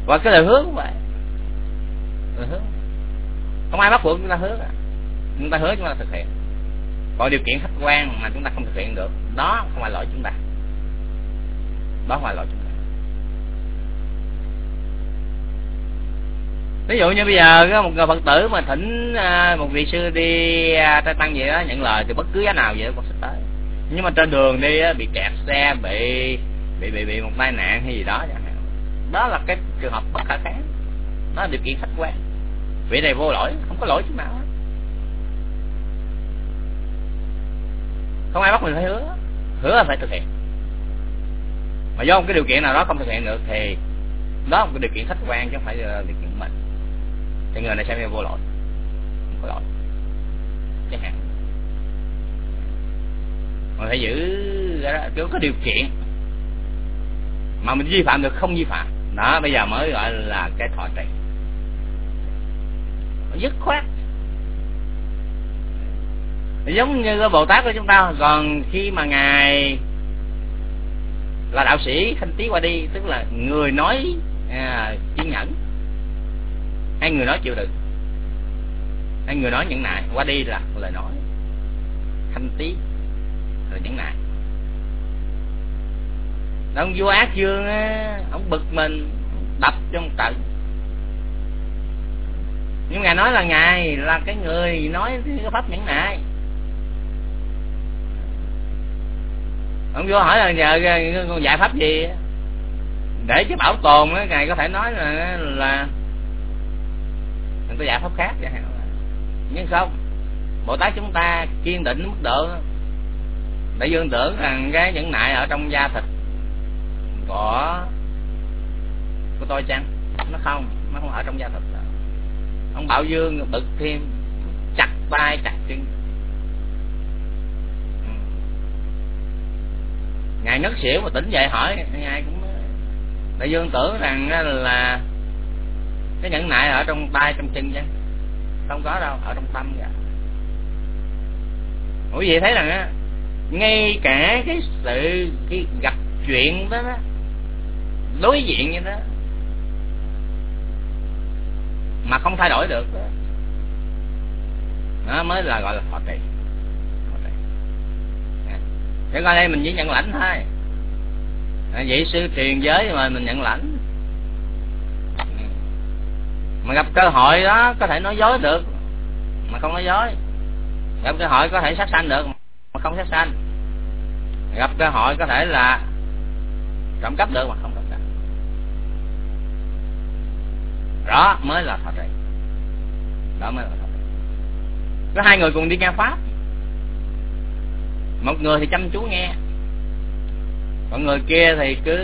Và cái lời hứa cũng vậy. Lời hứa. Không ai bắt buộc chúng ta hứa cả. Chúng ta hứa chúng ta thực hiện. Còn điều kiện khách quan mà chúng ta không thực hiện được, đó không phải lỗi chúng ta. Đó không phải lỗi chúng ta. Ví dụ như bây giờ có một người phật tử mà thỉnh à, một vị sư đi à, trai tăng gì đó nhận lời thì bất cứ giá nào vậy cũng sẽ tới. Nhưng mà trên đường đi bị kẹt xe, bị bị bị bị một tai nạn hay gì đó chẳng hạn. Đó là cái trường hợp bất khả kháng. Đó là điều kiện khách quan. Vị này vô lỗi, không có lỗi chút nào không ai bắt mình phải hứa. Hứa là phải thực hiện. Mà do một cái điều kiện nào đó không thực hiện được thì đó là một cái điều kiện khách quan chứ không phải là điều kiện mình thì người này xem như vô lỗi. Vô lỗi. Chẳng hạn mình phải giữ kiểu có điều kiện. Mà mình vi phạm được không vi phạm. Đó bây giờ mới gọi là cái thọ trì dứt khoát. Giống như cái bồ tát của chúng ta còn khi mà ngài là đạo sĩ thanh tí qua đi tức là người nói à, kiên nhẫn hai người nói chịu đựng. Hai người nói nhẫn nại. Qua đi là lời nói. Thanh tí, rồi nhẫn nại. Ông vua ác dương á, ông bực mình đập trong tận nhưng ngài nói là ngài là cái người nói cái pháp nhẫn nại. Ông vua hỏi là nhờ con giải pháp gì? Để cái bảo tồn á, ngài có thể nói là là mình có giải pháp khác vậy nhưng không, bồ tát chúng ta kiên định mức độ đại dương tưởng rằng cái nhẫn nại ở trong da thịt của của tôi chăng nó không nó không ở trong da thịt đó. ông bảo dương bực thêm, chặt tay, chặt chân ừ. ngài ngất xỉu mà tỉnh dậy hỏi ngài cũng đại dương tưởng rằng là cái nhẫn nại ở trong tay trong chân chứ. Không có đâu ở trong tâm vậy. quý vị thấy rằng á ngay cả cái sự cái gặp chuyện đó, đó đối diện như đó mà không thay đổi được đó, nó mới là gọi là thọ trì. Để dạ. coi đây mình chỉ nhận lãnh thôi. À, vậy sư truyền giới mà mình nhận lãnh mà gặp cơ hội đó, có thể nói dối được. Mà không nói dối. Gặp cơ hội có thể sát sanh được, mà không sát sanh. Gặp cơ hội có thể là trộm cắp được, mà không trộm cắp. Đó mới là thật trì đó mới là thật trì có hai người cùng đi nghe pháp. Một người thì chăm chú nghe, còn người kia thì cứ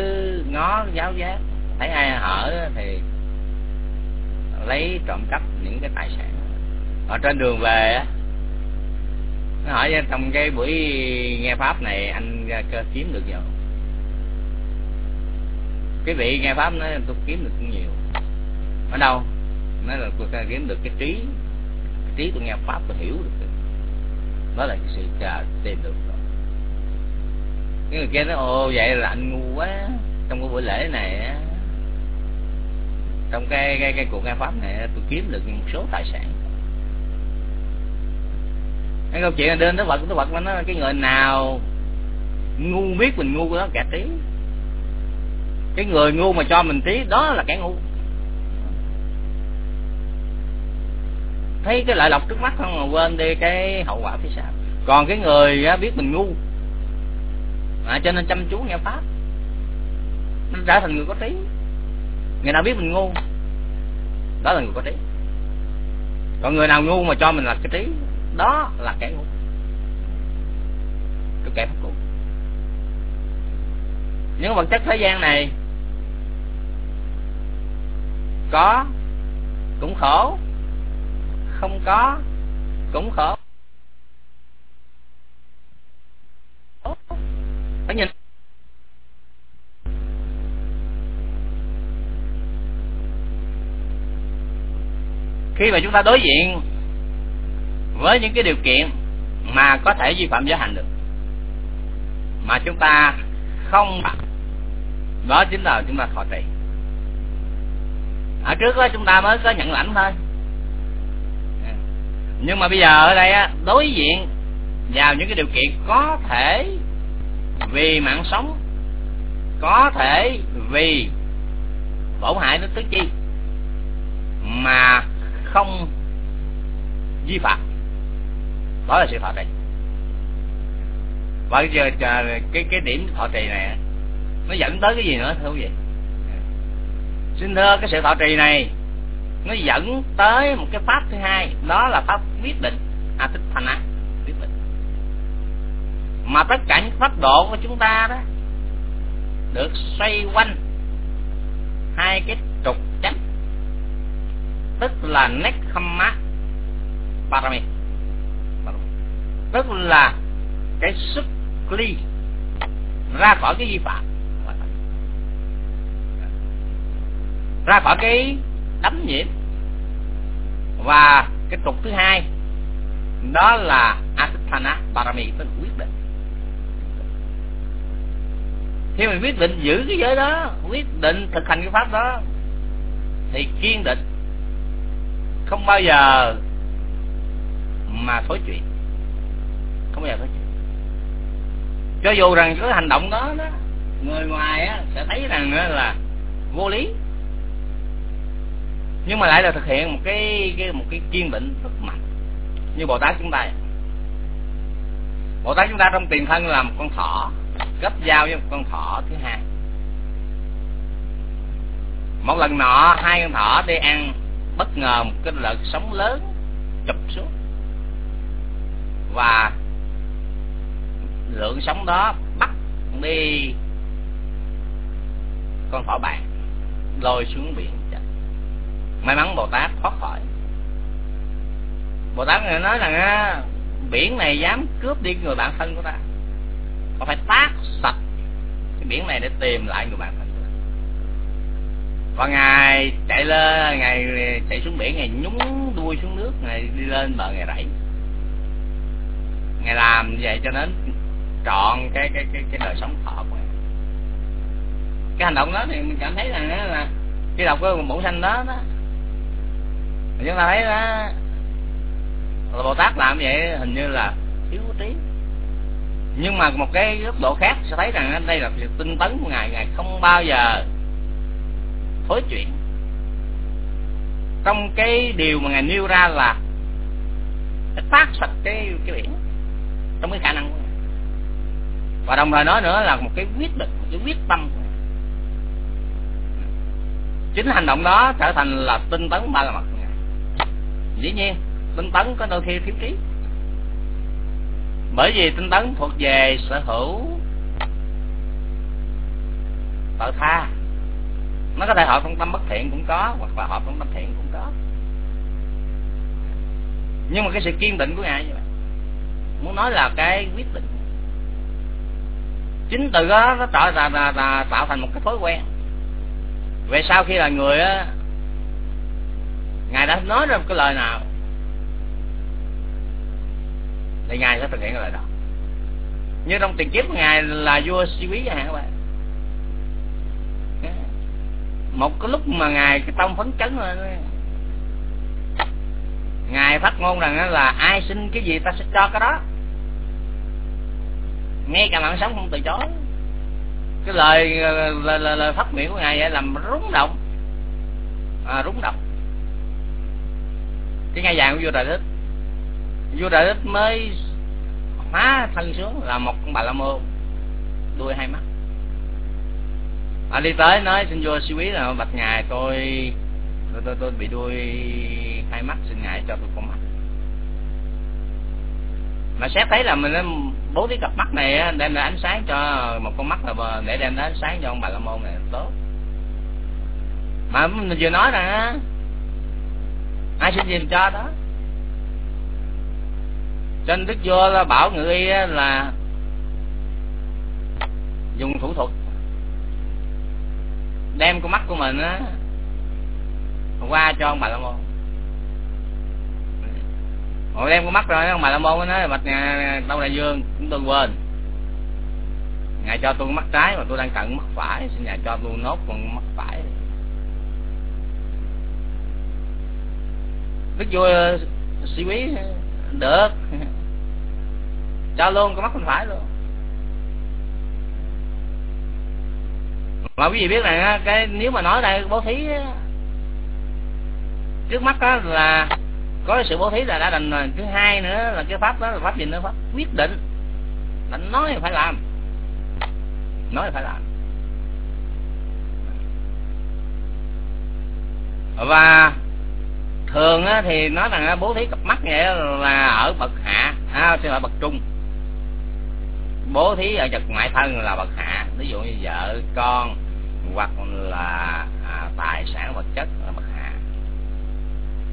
ngó giáo giác. Thấy ai hở thì lấy trộm cắp những cái tài sản. Ở trên đường về á, nó hỏi trong cái buổi nghe pháp này anh cơ kiếm được nhiều cái vị nghe pháp nói, tôi kiếm được cũng nhiều. Ở đâu? Nói là tôi kiếm được cái trí cái trí tôi nghe pháp tôi hiểu được đó là cái sự chờ tìm được rồi. Cái người kia nói ô vậy là anh ngu quá. Trong cái buổi lễ này á trong cái cái cái cuộc nghe pháp này tôi kiếm được một số tài sản. Cái câu chuyện là đến tới Phật tới Phật nó cái người nào ngu biết mình ngu đó kẻ trí cái người ngu mà cho mình trí đó là kẻ ngu. Thấy cái lợi lộc trước mắt không mà quên đi cái hậu quả phía sau. Còn cái người biết mình ngu à, cho nên chăm chú nghe pháp nó trở thành người có trí người nào biết mình ngu, đó là người có trí. Còn người nào ngu mà cho mình là cái trí, đó là kẻ ngu. Cái kẻ bất cũ những vật chất thế gian này có, cũng khổ, không có, cũng khổ. Phải nhìn khi mà chúng ta đối diện với những cái điều kiện mà có thể vi phạm giới hành được mà chúng ta không đó chính là chúng ta thọ trì. Ở trước đó chúng ta mới có nhận lãnh thôi. Nhưng mà bây giờ ở đây á, đối diện vào những cái điều kiện có thể vì mạng sống có thể vì tổn hại đến tứ chi mà không vi phạm. Đó là sự thọ trì. Và giờ cái cái điểm thọ trì này nó dẫn tới cái gì nữa, thưa quý vị? Xin thưa, cái sự thọ trì này, nó dẫn tới một cái pháp thứ hai, đó là pháp quyết định a tích thành á quyết định. Mà tất cả những pháp độ của chúng ta đó, được xoay quanh hai cái tức là nekkhamma parami tức là cái xuất ly ra khỏi cái vi phạm. Ra khỏi cái đấm nhiễm. Và cái trục thứ hai, đó là asithana parami tức quyết định. Khi mình quyết định giữ cái giới đó, quyết định thực hành cái pháp đó, thì kiên định không bao giờ mà thối chuyện. Không bao giờ thối chuyện. Cho dù rằng cái hành động đó, đó người ngoài á, sẽ thấy rằng là vô lý. Nhưng mà lại là thực hiện một cái, cái một cái kiên định rất mạnh. Như bồ tát chúng ta. Bồ tát chúng ta trong tiền thân là một con thỏ gấp dao với một con thỏ thứ hai. Một lần nọ hai con thỏ đi ăn bất ngờ một cái lợn sóng lớn chụp xuống. Và lượng sóng đó bắt đi con thỏ bạn lôi xuống biển may mắn bồ tát thoát khỏi. Bồ tát này nói rằng á, biển này dám cướp đi người bạn thân của ta. Còn phải tác sạch cái biển này để tìm lại người bạn thân còn và ngài chạy lên ngài chạy xuống biển ngài nhúng đuôi xuống nước ngài đi lên bờ ngài rảy ngài làm vậy cho đến trọn cái cái cái cái đời sống thọ của ngài cái hành động đó thì mình cảm thấy rằng là cái đọc của bổn sanh đó đó chúng ta thấy đó, là bồ tát làm vậy hình như là thiếu trí. Nhưng mà một cái góc độ khác sẽ thấy rằng đây là sự tinh tấn của ngài. Ngài không bao giờ thối chuyện trong cái điều mà ngài nêu ra là tác sạch cái cái biển trong cái khả năng của ngài. Và đồng thời nói nữa là một cái quyết định, một cái quyết tâm của ngài. Chính hành động đó trở thành là tinh tấn ba la mật dĩ nhiên, tinh tấn có đôi khi thiếu trí. Bởi vì tinh tấn thuộc về sở hữu tự tha nó có thể hợp trong tâm bất thiện cũng có hoặc là hợp trong tâm thiện cũng có. Nhưng mà cái sự kiên định của ngài như vậy muốn nói là cái quyết định. Chính từ đó nó tạo ra là, là tạo thành một cái thói quen. Về sau khi là người á ngài đã nói ra một cái lời nào thì ngài sẽ thực hiện cái lời đó. Như trong tiền kiếp của ngài là vua si quý chẳng hạn các bạn một cái lúc mà ngài cái tông phấn chấn lên ngài phát ngôn rằng là ai xin cái gì ta sẽ cho cái đó. Nghe cả mạng sống không từ chối. Cái lời lời, lời, lời phát miệng của ngài vậy làm rúng động. À, rúng động. Cái ngai vàng của vua đại đức vua đại đức mới hóa thân xuống là một con bà la môn đuôi hai mắt anh đi tới nói xin vua sư quý là bạch ngài tôi tôi tôi, tôi bị đuôi hai mắt xin ngài cho tôi con mắt. Mà xét thấy là mình bố thí cặp mắt này đem lại ánh sáng cho một con mắt là để đem đến ánh sáng cho ông bà la môn này tốt. Mà mình vừa nói rằng ai xin gì cho đó? Cho nên đức vua là bảo người là dùng thủ thuật đem con mắt của mình á, qua cho ông bà la môn. Rồi đem con mắt rồi ông bà la môn nói bạch nhà đâu đại dương chúng tôi quên. Ngài cho tôi mắt trái mà tôi đang cận mắt phải, xin ngài cho tôi nốt con mắt phải. Đức vua ờ, sĩ quý được cho luôn con mắt bên phải luôn. Mà quý vị biết rằng cái nếu mà nói đây bố thí trước mắt đó là có sự bố thí là đã đành rồi. Thứ hai nữa là cái pháp đó là pháp gì nữa? Pháp quyết định. Là nói phải làm. Nói phải làm. Và thường á, thì nói rằng bố thí cặp mắt vậy là ở bậc hạ. À, xin lỗi bậc trung. Bố thí ở vật ngoại thân là bậc hạ. Ví dụ như vợ con hoặc là à, tài sản vật chất là bậc hạ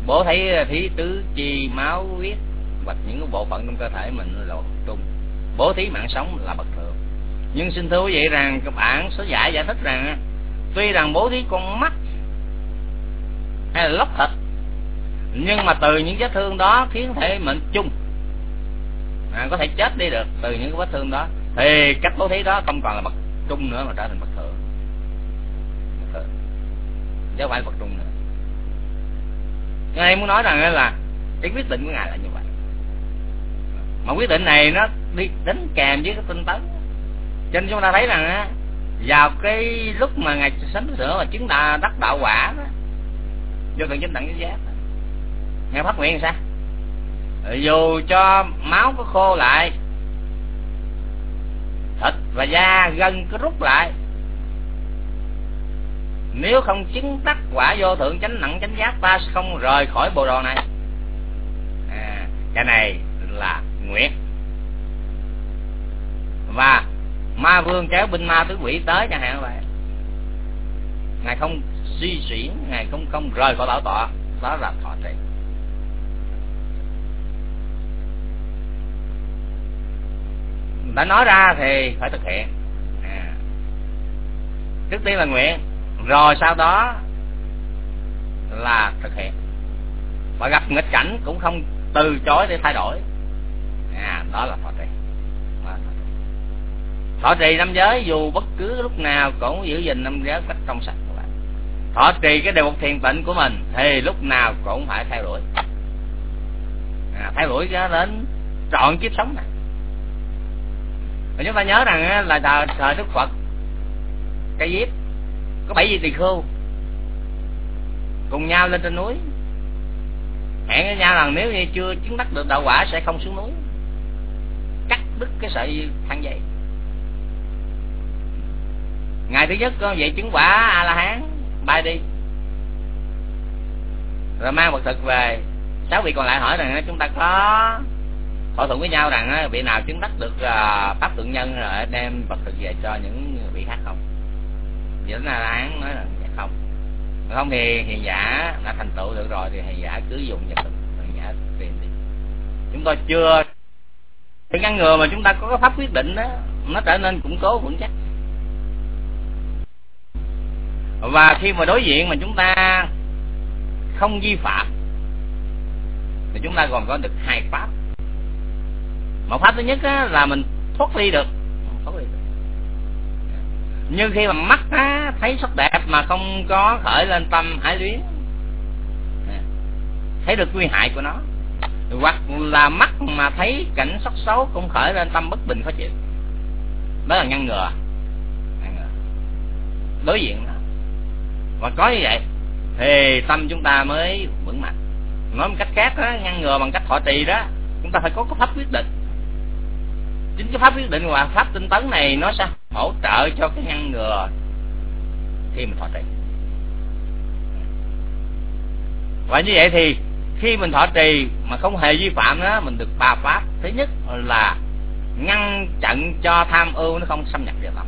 bố thấy thí tứ chi máu huyết hoặc những cái bộ phận trong cơ thể mình là bậc trung bố thí mạng sống là bậc thượng nhưng xin thưa quý vị rằng các bạn số giải giải thích rằng tuy rằng bố thí con mắt hay là lóc thịt nhưng mà từ những vết thương đó khiến thể mệnh chung. À, có thể chết đi được từ những cái vết thương đó thì cách bố thí đó không còn là bậc trung nữa mà trở thành bậc thượng chứ không phải Phật trung nữa. Ngài muốn nói rằng là cái quyết định của ngài là như vậy. Mà quyết định này nó đi đến kèm với cái tinh tấn. Cho nên chúng ta thấy rằng á, vào cái lúc mà ngài sánh sửa và chứng đà đắc đạo quả đó, vô tận chính tận cái giác ngài phát nguyện sao? Dù cho máu có khô lại, thịt và da gân có rút lại nếu không chứng đắc quả vô thượng chánh nặng chánh giác ta sẽ không rời khỏi bộ đồ này. À, cái này là nguyện và ma vương kéo binh ma tứ quỷ tới chẳng hạn vậy. Ngài không suy chuyển ngài không không rời khỏi bảo tọa đó là thọ trì. Đã nói ra thì phải thực hiện. À. trước tiên là nguyện rồi sau đó là thực hiện. Và gặp nghịch cảnh cũng không từ chối để thay đổi. À đó là thọ trì. Thọ trì. Năm giới dù bất cứ lúc nào cũng giữ gìn năm giới cách trong sạch của bạn. Thọ trì cái đề mục thiền tịnh của mình thì lúc nào cũng phải thay đổi à, thay đổi cho đến trọn kiếp sống này. Và chúng ta nhớ rằng là thời, thời đức phật cái diếp có bảy vị tỳ khưu cùng nhau lên trên núi. Hẹn với nhau rằng nếu như chưa chứng đắc được đạo quả sẽ không xuống núi. Cắt đứt cái sợi thang dây. Ngày thứ nhất, con vậy chứng quả a la hán bay đi. Rồi mang vật thực về. Sáu vị còn lại hỏi rằng, chúng ta có thỏa thuận với nhau rằng, vị nào chứng đắc được à, pháp tượng nhân rồi đem vật thực về cho những vị khác không? Vậy là án nói là dạ không. Không thì hiền giả đã thành tựu được rồi thì hiền giả cứ dùng vật thực hiền giả tiền đi. Chúng tôi chưa thì ngăn ngừa mà chúng ta có cái pháp quyết định đó nó trở nên củng cố vững chắc. Và khi mà đối diện mà chúng ta không vi phạm thì chúng ta còn có được hai pháp. Một pháp thứ nhất á, là mình thoát ly được. Thoát ly được nhưng khi mà mắt á, thấy sắc đẹp mà không có khởi lên tâm ái luyến thấy được nguy hại của nó hoặc là mắt mà thấy cảnh sắc xấu cũng khởi lên tâm bất bình khó chịu. Đó là ngăn ngừa. Đối diện đó và có như vậy thì tâm chúng ta mới vững mạnh. Nói một cách khác đó, ngăn ngừa bằng cách thọ trì đó chúng ta phải có có pháp quyết định chính cái pháp quyết định và pháp tinh tấn này nó sẽ hỗ trợ cho cái ngăn ngừa khi mình thọ trì. Và như vậy thì khi mình thọ trì mà không hề vi phạm đó mình được ba pháp. Thứ nhất là ngăn chặn cho tham ưu nó không xâm nhập vào. Lòng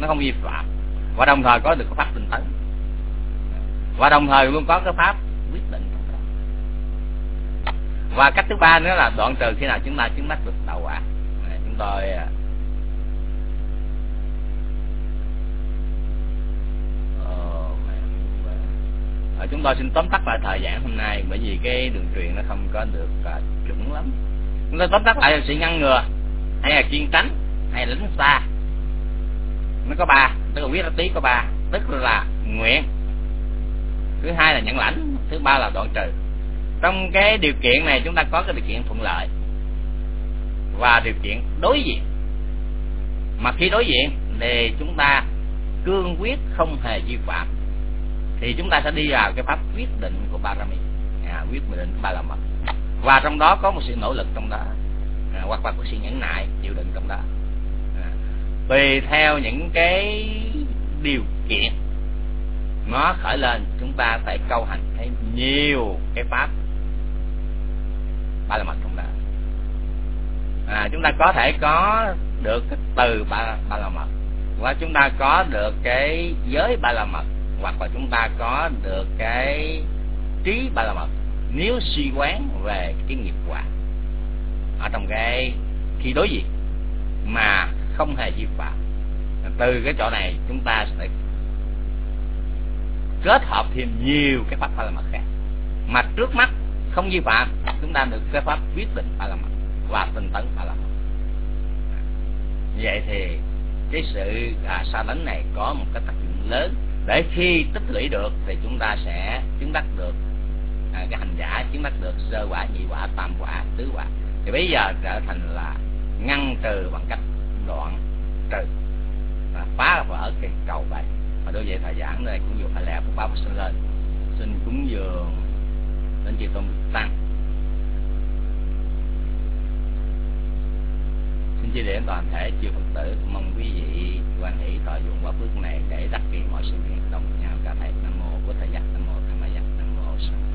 nó không vi phạm. Và đồng thời có được cái pháp tinh tấn. Và đồng thời luôn có cái pháp quyết định. Và cách thứ ba nữa là đoạn trừ khi nào chúng ta chứng đắc được đạo quả đời à, ờ, chúng tôi xin tóm tắt lại thời gian hôm nay bởi vì cái đường truyền nó không có được à, chuẩn lắm. Chúng tôi tóm tắt lại là sự ngăn ngừa hay là kiên tránh hay là lính xa. Nó có ba tức là quyết tí có ba tức là nguyện. Thứ hai là nhận lãnh thứ ba là đoạn trừ. Trong cái điều kiện này chúng ta có cái điều kiện thuận lợi và điều kiện đối diện. Mà khi đối diện thì chúng ta cương quyết không hề vi phạm thì chúng ta sẽ đi vào cái pháp quyết định của Parami à, quyết định của ba la mật và trong đó có một sự nỗ lực trong đó. À, hoặc là có sự nhẫn nại chịu đựng trong đó. À, tùy theo những cái điều kiện nó khởi lên chúng ta phải câu hành thêm nhiều cái pháp ba la mật trong đó à, chúng ta có thể có được cái từ ba, ba la mật và chúng ta có được cái giới ba la mật hoặc là chúng ta có được cái trí ba la mật nếu suy quán về cái nghiệp quả. Ở trong cái khi đối diện mà không hề vi phạm từ cái chỗ này chúng ta sẽ kết hợp thêm nhiều cái pháp ba la mật khác. Mà trước mắt không vi phạm chúng ta được cái pháp quyết định ba la mật và tinh tấn phải làm vậy thì cái sự à, xa đánh này có một cái tác dụng lớn. Để khi tích lũy được thì chúng ta sẽ chứng đắc được à, cái hành giả chứng đắc được sơ quả nhị quả tam quả tứ quả. Thì bây giờ trở thành là ngăn trừ bằng cách đoạn trừ à, phá vỡ cái cầu vậy và đối với thời giảng này cũng dùng phải lẽ của ba sinh lên xin cúng dường đến chư tôn tăng. Kính chia điểm toàn thể chư Phật tử Mong quý vị quan hỷ thọ dụng quả phước này Để đắc kỳ mọi sự việc đồng nhau Cả thầy Nam Mô của thầy Giác Nam Mô Tham gia Nam Mô Sanh